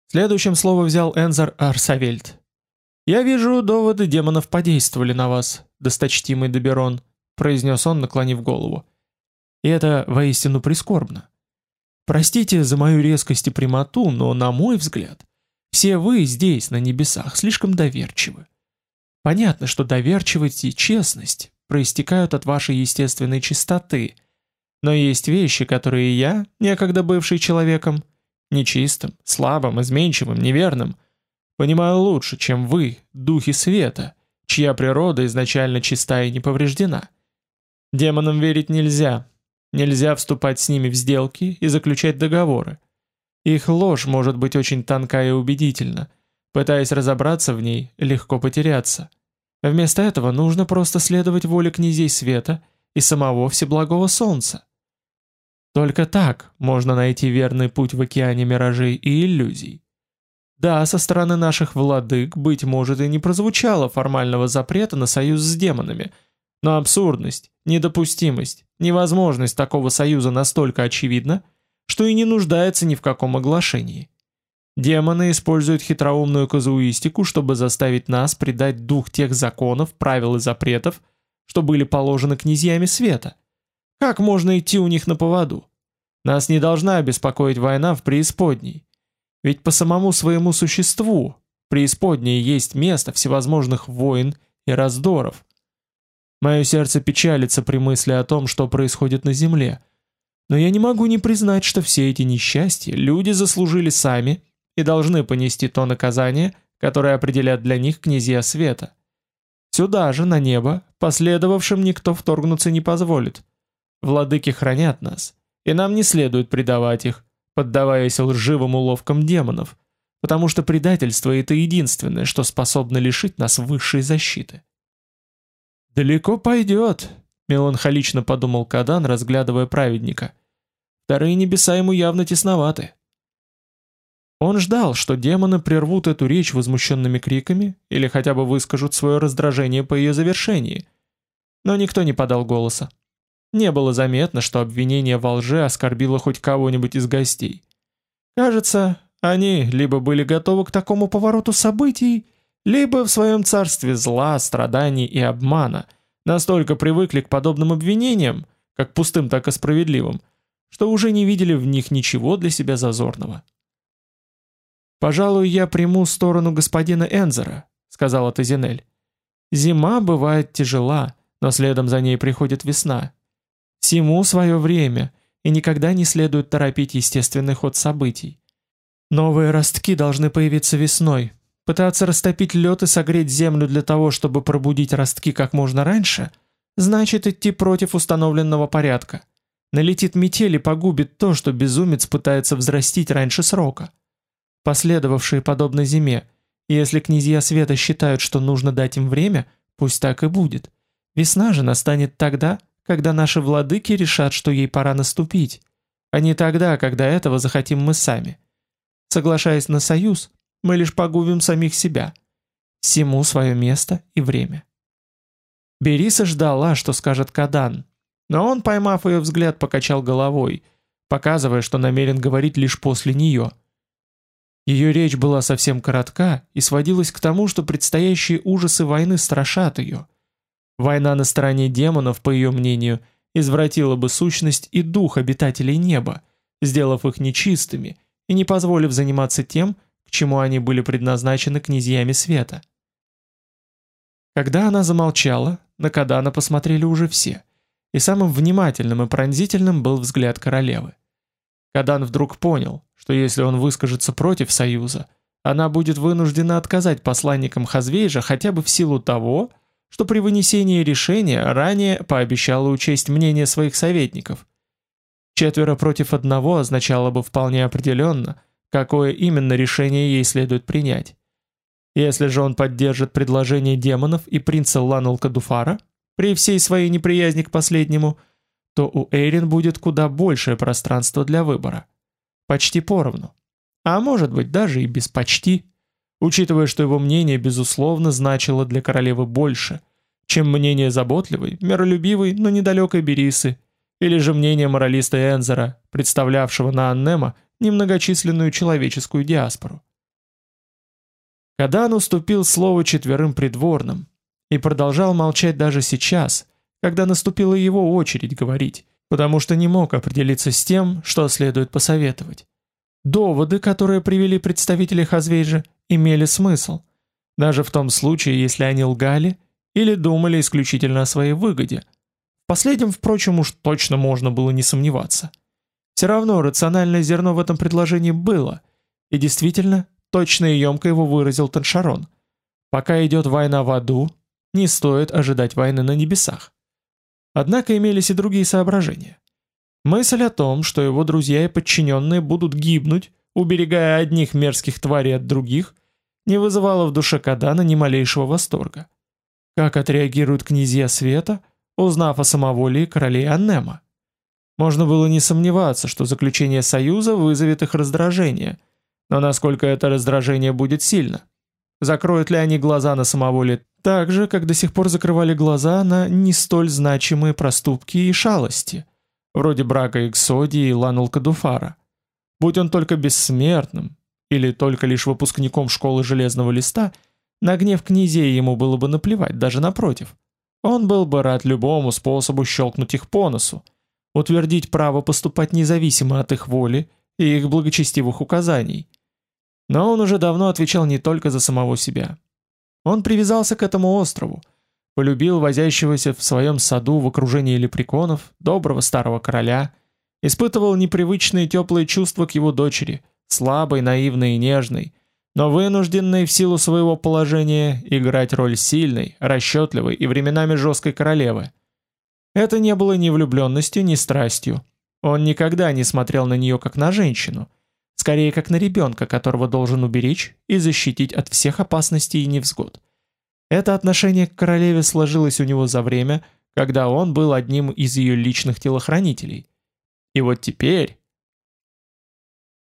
Следующим слово взял Энзар Арсавельд. «Я вижу, доводы демонов подействовали на вас, досточтимый Доберон», произнес он, наклонив голову. «И это воистину прискорбно. Простите за мою резкость и прямоту, но, на мой взгляд, все вы здесь, на небесах, слишком доверчивы. Понятно, что доверчивость и честность проистекают от вашей естественной чистоты – но есть вещи, которые я, некогда бывший человеком, нечистым, слабым, изменчивым, неверным, понимаю лучше, чем вы, духи света, чья природа изначально чиста и не повреждена. Демонам верить нельзя. Нельзя вступать с ними в сделки и заключать договоры. Их ложь может быть очень тонка и убедительна. Пытаясь разобраться в ней, легко потеряться. Вместо этого нужно просто следовать воле князей света и самого Всеблагого Солнца. Только так можно найти верный путь в океане миражей и иллюзий. Да, со стороны наших владык, быть может, и не прозвучало формального запрета на союз с демонами, но абсурдность, недопустимость, невозможность такого союза настолько очевидна, что и не нуждается ни в каком оглашении. Демоны используют хитроумную казуистику, чтобы заставить нас предать дух тех законов, правил и запретов, что были положены князьями света – как можно идти у них на поводу? Нас не должна беспокоить война в преисподней. Ведь по самому своему существу преисподней есть место всевозможных войн и раздоров. Мое сердце печалится при мысли о том, что происходит на земле. Но я не могу не признать, что все эти несчастья люди заслужили сами и должны понести то наказание, которое определят для них князья света. Сюда же, на небо, последовавшим никто вторгнуться не позволит. Владыки хранят нас, и нам не следует предавать их, поддаваясь лживым уловкам демонов, потому что предательство — это единственное, что способно лишить нас высшей защиты. «Далеко пойдет», — меланхолично подумал Кадан, разглядывая праведника. «Вторые небеса ему явно тесноваты». Он ждал, что демоны прервут эту речь возмущенными криками или хотя бы выскажут свое раздражение по ее завершении. Но никто не подал голоса. Не было заметно, что обвинение во лжи оскорбило хоть кого-нибудь из гостей. Кажется, они либо были готовы к такому повороту событий, либо в своем царстве зла, страданий и обмана настолько привыкли к подобным обвинениям, как пустым, так и справедливым, что уже не видели в них ничего для себя зазорного. «Пожалуй, я приму сторону господина Энзера», — сказала Тазинель. «Зима бывает тяжела, но следом за ней приходит весна. Всему свое время, и никогда не следует торопить естественный ход событий. Новые ростки должны появиться весной. Пытаться растопить лед и согреть землю для того, чтобы пробудить ростки как можно раньше, значит идти против установленного порядка. Налетит метель и погубит то, что безумец пытается взрастить раньше срока последовавшие подобно зиме. Если князья света считают, что нужно дать им время, пусть так и будет. Весна же настанет тогда, когда наши владыки решат, что ей пора наступить, а не тогда, когда этого захотим мы сами. Соглашаясь на союз, мы лишь погубим самих себя. Всему свое место и время. Бериса ждала, что скажет Кадан, но он, поймав ее взгляд, покачал головой, показывая, что намерен говорить лишь после нее – ее речь была совсем коротка и сводилась к тому, что предстоящие ужасы войны страшат ее. Война на стороне демонов, по ее мнению, извратила бы сущность и дух обитателей неба, сделав их нечистыми и не позволив заниматься тем, к чему они были предназначены князьями света. Когда она замолчала, на Кадана посмотрели уже все, и самым внимательным и пронзительным был взгляд королевы. Кадан вдруг понял, что если он выскажется против союза, она будет вынуждена отказать посланникам Хазвейжа хотя бы в силу того, что при вынесении решения ранее пообещала учесть мнение своих советников. Четверо против одного означало бы вполне определенно, какое именно решение ей следует принять. Если же он поддержит предложение демонов и принца Ланулка-Дуфара, при всей своей неприязни к последнему, то у Эйрин будет куда большее пространство для выбора. Почти поровну. А может быть даже и без почти, учитывая, что его мнение безусловно значило для королевы больше, чем мнение заботливой, миролюбивой, но недалекой Берисы, или же мнение моралиста Энзера, представлявшего на Аннема немногочисленную человеческую диаспору. Кадан уступил слово четверым придворным и продолжал молчать даже сейчас, когда наступила его очередь говорить, потому что не мог определиться с тем, что следует посоветовать. Доводы, которые привели представители Хазвейджа, имели смысл, даже в том случае, если они лгали или думали исключительно о своей выгоде. В последнем, впрочем, уж точно можно было не сомневаться. Все равно рациональное зерно в этом предложении было, и действительно, точно и емко его выразил Таншарон. Пока идет война в аду, не стоит ожидать войны на небесах. Однако имелись и другие соображения. Мысль о том, что его друзья и подчиненные будут гибнуть, уберегая одних мерзких тварей от других, не вызывала в душе Кадана ни малейшего восторга. Как отреагируют князья света, узнав о самоволии королей Аннема? Можно было не сомневаться, что заключение союза вызовет их раздражение, но насколько это раздражение будет сильно? Закроют ли они глаза на самоволие так же, как до сих пор закрывали глаза на не столь значимые проступки и шалости, вроде брака Иксодии и Ланулка Дуфара. Будь он только бессмертным, или только лишь выпускником школы Железного Листа, на гнев князей ему было бы наплевать, даже напротив. Он был бы рад любому способу щелкнуть их по носу, утвердить право поступать независимо от их воли и их благочестивых указаний. Но он уже давно отвечал не только за самого себя. Он привязался к этому острову, полюбил возящегося в своем саду в окружении лепреконов, доброго старого короля, испытывал непривычные теплые чувства к его дочери, слабой, наивной и нежной, но вынужденной в силу своего положения играть роль сильной, расчетливой и временами жесткой королевы. Это не было ни влюбленностью, ни страстью. Он никогда не смотрел на нее как на женщину, скорее как на ребенка, которого должен уберечь и защитить от всех опасностей и невзгод. Это отношение к королеве сложилось у него за время, когда он был одним из ее личных телохранителей. И вот теперь...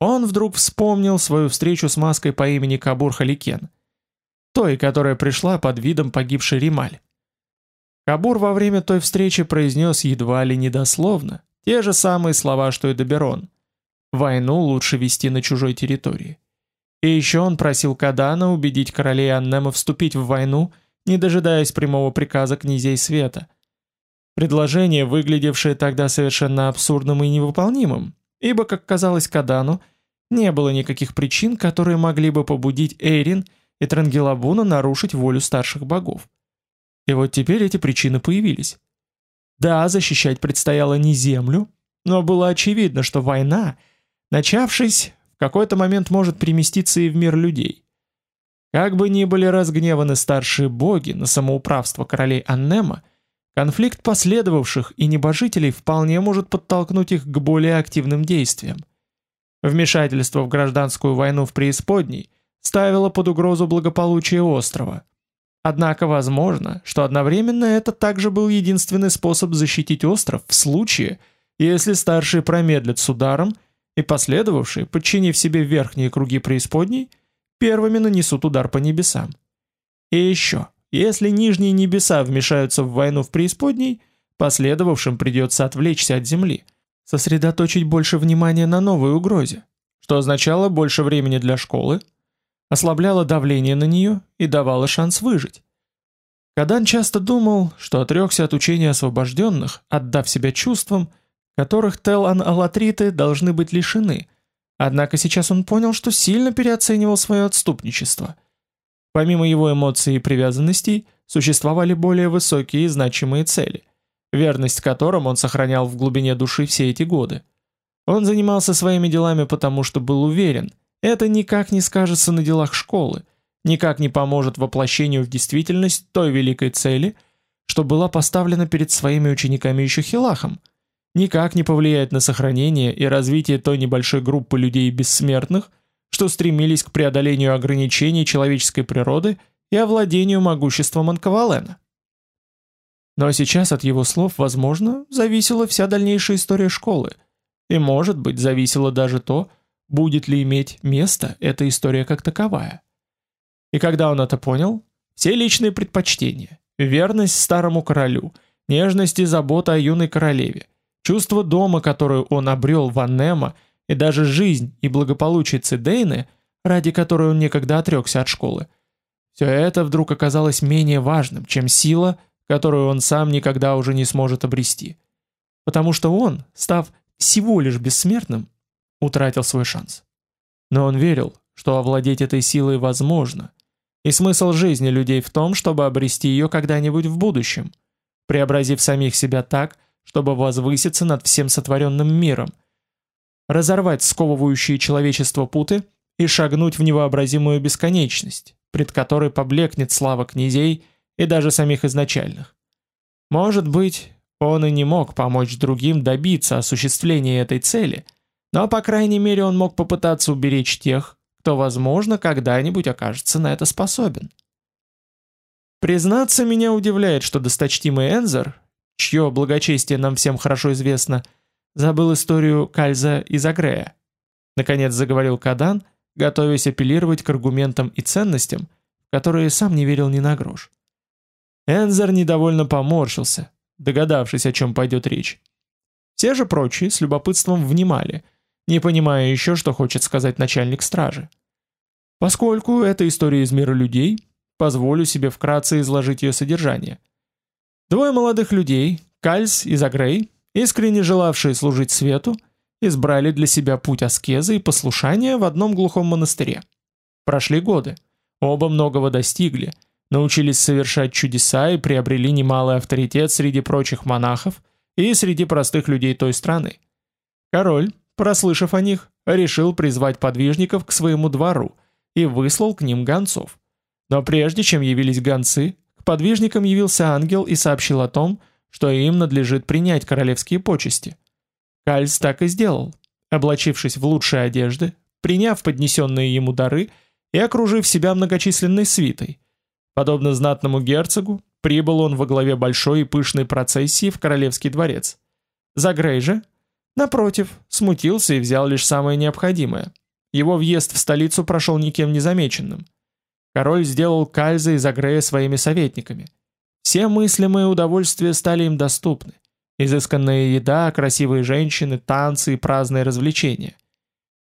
Он вдруг вспомнил свою встречу с маской по имени Кабур Халикен, той, которая пришла под видом погибшей Рималь. Кабур во время той встречи произнес едва ли недословно те же самые слова, что и Доберон. Войну лучше вести на чужой территории. И еще он просил Кадана убедить королей Аннема вступить в войну, не дожидаясь прямого приказа князей света. Предложение, выглядевшее тогда совершенно абсурдным и невыполнимым, ибо, как казалось Кадану, не было никаких причин, которые могли бы побудить Эйрин и Трангелабуна нарушить волю старших богов. И вот теперь эти причины появились. Да, защищать предстояло не землю, но было очевидно, что война, начавшись, какой-то момент может переместиться и в мир людей. Как бы ни были разгневаны старшие боги на самоуправство королей Аннема, конфликт последовавших и небожителей вполне может подтолкнуть их к более активным действиям. Вмешательство в гражданскую войну в преисподней ставило под угрозу благополучие острова. Однако возможно, что одновременно это также был единственный способ защитить остров в случае, если старшие промедлят с ударом – и последовавшие, подчинив себе верхние круги преисподней, первыми нанесут удар по небесам. И еще, если нижние небеса вмешаются в войну в преисподней, последовавшим придется отвлечься от земли, сосредоточить больше внимания на новой угрозе, что означало больше времени для школы, ослабляло давление на нее и давало шанс выжить. Кадан часто думал, что отрекся от учения освобожденных, отдав себя чувствам, которых Телан-Алатриты должны быть лишены, однако сейчас он понял, что сильно переоценивал свое отступничество. Помимо его эмоций и привязанностей, существовали более высокие и значимые цели, верность которым он сохранял в глубине души все эти годы. Он занимался своими делами потому, что был уверен, это никак не скажется на делах школы, никак не поможет воплощению в действительность той великой цели, что была поставлена перед своими учениками еще Хилахом – никак не повлияет на сохранение и развитие той небольшой группы людей бессмертных, что стремились к преодолению ограничений человеческой природы и овладению могуществом Анкавалена. Но сейчас от его слов, возможно, зависела вся дальнейшая история школы, и, может быть, зависело даже то, будет ли иметь место эта история как таковая. И когда он это понял, все личные предпочтения, верность старому королю, нежность и забота о юной королеве – Чувство дома, которое он обрел в Аннема, и даже жизнь и благополучие Цидейны, ради которой он некогда отрекся от школы, все это вдруг оказалось менее важным, чем сила, которую он сам никогда уже не сможет обрести. Потому что он, став всего лишь бессмертным, утратил свой шанс. Но он верил, что овладеть этой силой возможно, и смысл жизни людей в том, чтобы обрести ее когда-нибудь в будущем, преобразив самих себя так, чтобы возвыситься над всем сотворенным миром, разорвать сковывающие человечество путы и шагнуть в невообразимую бесконечность, пред которой поблекнет слава князей и даже самих изначальных. Может быть, он и не мог помочь другим добиться осуществления этой цели, но, по крайней мере, он мог попытаться уберечь тех, кто, возможно, когда-нибудь окажется на это способен. Признаться, меня удивляет, что досточтимый Энзер, чье благочестие нам всем хорошо известно, забыл историю Кальза из Агрея. Наконец заговорил Кадан, готовясь апеллировать к аргументам и ценностям, в которые сам не верил ни на грош. Энзер недовольно поморщился, догадавшись, о чем пойдет речь. Все же прочие с любопытством внимали, не понимая еще, что хочет сказать начальник стражи. Поскольку это история из мира людей, позволю себе вкратце изложить ее содержание – Двое молодых людей, Кальс и Загрей, искренне желавшие служить свету, избрали для себя путь аскезы и послушания в одном глухом монастыре. Прошли годы. Оба многого достигли, научились совершать чудеса и приобрели немалый авторитет среди прочих монахов и среди простых людей той страны. Король, прослышав о них, решил призвать подвижников к своему двору и выслал к ним гонцов. Но прежде чем явились гонцы, подвижникам явился ангел и сообщил о том, что им надлежит принять королевские почести. Кальс так и сделал, облачившись в лучшие одежды, приняв поднесенные ему дары и окружив себя многочисленной свитой. Подобно знатному герцогу, прибыл он во главе большой и пышной процессии в королевский дворец. Загрей же, напротив, смутился и взял лишь самое необходимое. Его въезд в столицу прошел никем не замеченным. Король сделал Кальза и Загрея своими советниками. Все мыслимые удовольствия стали им доступны. Изысканная еда, красивые женщины, танцы и праздные развлечения.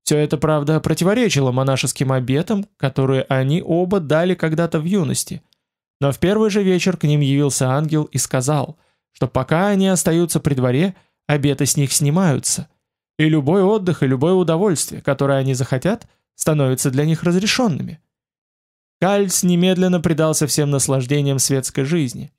Все это, правда, противоречило монашеским обетам, которые они оба дали когда-то в юности. Но в первый же вечер к ним явился ангел и сказал, что пока они остаются при дворе, обеты с них снимаются, и любой отдых и любое удовольствие, которое они захотят, становятся для них разрешенными. Кальц немедленно предался всем наслаждениям светской жизни,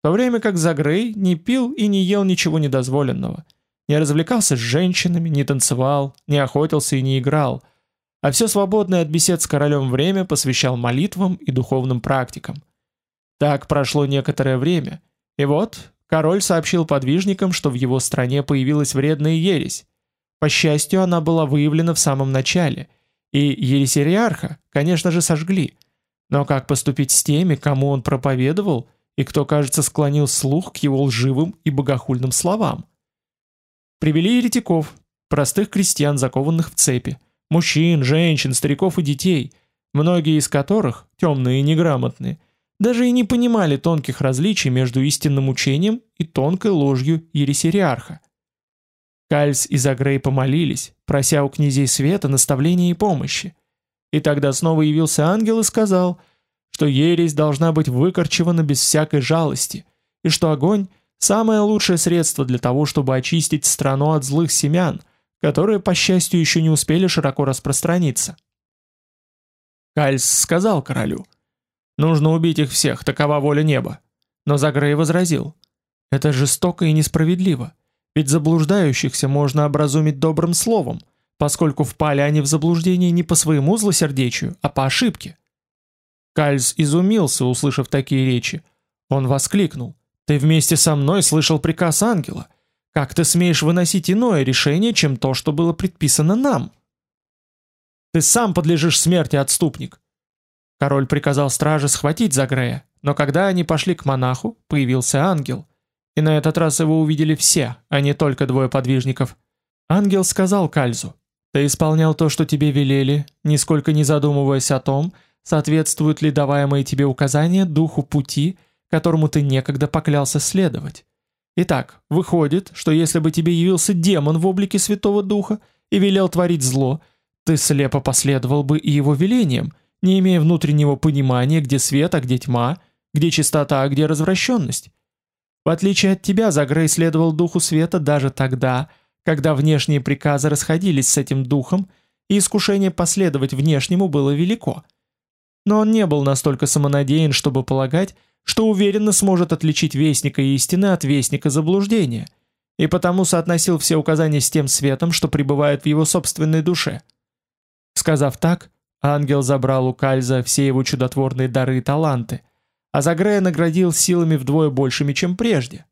в то время как Загрей не пил и не ел ничего недозволенного – не развлекался с женщинами, не танцевал, не охотился и не играл, а все свободное от бесед с королем время посвящал молитвам и духовным практикам. Так прошло некоторое время, и вот король сообщил подвижникам, что в его стране появилась вредная ересь. По счастью, она была выявлена в самом начале, и ересериарха, конечно же, сожгли. Но как поступить с теми, кому он проповедовал, и кто, кажется, склонил слух к его лживым и богохульным словам? Привели еретиков, простых крестьян, закованных в цепи, мужчин, женщин, стариков и детей, многие из которых, темные и неграмотные, даже и не понимали тонких различий между истинным учением и тонкой ложью ересериарха. Кальс и Загрей помолились, прося у князей света наставления и помощи. И тогда снова явился ангел и сказал, что ересь должна быть выкорчевана без всякой жалости, и что огонь — Самое лучшее средство для того, чтобы очистить страну от злых семян, которые, по счастью, еще не успели широко распространиться. Кальс сказал королю, «Нужно убить их всех, такова воля неба». Но Загрей возразил, «Это жестоко и несправедливо, ведь заблуждающихся можно образумить добрым словом, поскольку впали они в заблуждение не по своему злосердечию, а по ошибке». Кальс изумился, услышав такие речи. Он воскликнул, ты вместе со мной слышал приказ ангела. Как ты смеешь выносить иное решение, чем то, что было предписано нам? Ты сам подлежишь смерти, отступник. Король приказал страже схватить Загрея, но когда они пошли к монаху, появился ангел. И на этот раз его увидели все, а не только двое подвижников. Ангел сказал Кальзу, «Ты исполнял то, что тебе велели, нисколько не задумываясь о том, соответствуют ли даваемые тебе указания духу пути которому ты некогда поклялся следовать. Итак, выходит, что если бы тебе явился демон в облике Святого Духа и велел творить зло, ты слепо последовал бы и его велениям, не имея внутреннего понимания, где свет, а где тьма, где чистота, а где развращенность. В отличие от тебя, Загрей следовал Духу Света даже тогда, когда внешние приказы расходились с этим Духом, и искушение последовать внешнему было велико. Но он не был настолько самонадеян, чтобы полагать, что уверенно сможет отличить вестника истины от вестника заблуждения, и потому соотносил все указания с тем светом, что пребывает в его собственной душе. Сказав так, ангел забрал у Кальза все его чудотворные дары и таланты, а Загрея наградил силами вдвое большими, чем прежде.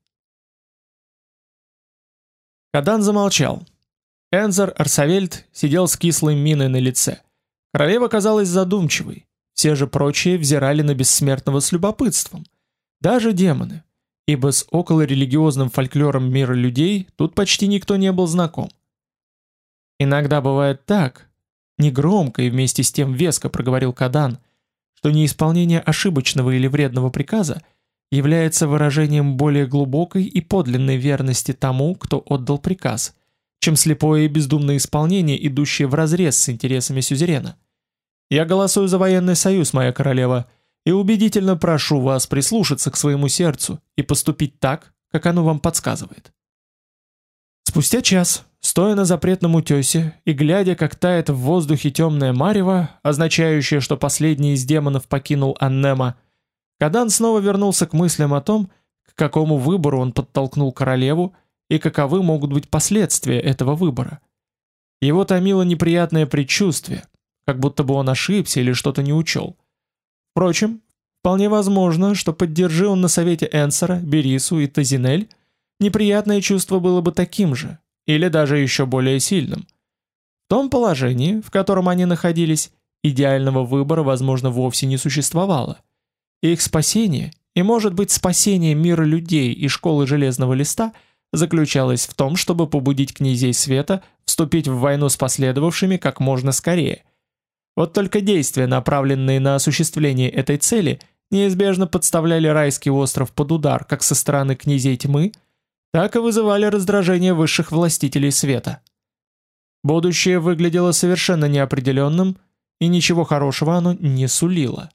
Кадан замолчал. Энзар Арсавельд сидел с кислой миной на лице. Королева казалась задумчивой, все же прочие взирали на бессмертного с любопытством. Даже демоны, ибо с околорелигиозным фольклором мира людей тут почти никто не был знаком. Иногда бывает так, негромко и вместе с тем веско проговорил Кадан, что неисполнение ошибочного или вредного приказа является выражением более глубокой и подлинной верности тому, кто отдал приказ, чем слепое и бездумное исполнение, идущее вразрез с интересами сюзерена. Я голосую за военный союз, моя королева, и убедительно прошу вас прислушаться к своему сердцу и поступить так, как оно вам подсказывает. Спустя час, стоя на запретном утесе и глядя, как тает в воздухе темное марево, означающее, что последний из демонов покинул Аннема, Кадан снова вернулся к мыслям о том, к какому выбору он подтолкнул королеву и каковы могут быть последствия этого выбора. Его томило неприятное предчувствие, как будто бы он ошибся или что-то не учел. Впрочем, вполне возможно, что поддержи он на совете Энсера, Берису и Тазинель, неприятное чувство было бы таким же, или даже еще более сильным. В том положении, в котором они находились, идеального выбора, возможно, вовсе не существовало. Их спасение, и может быть спасение мира людей и школы Железного Листа, заключалось в том, чтобы побудить князей света вступить в войну с последовавшими как можно скорее. Вот только действия, направленные на осуществление этой цели, неизбежно подставляли райский остров под удар как со стороны князей тьмы, так и вызывали раздражение высших властителей света. Будущее выглядело совершенно неопределенным, и ничего хорошего оно не сулило.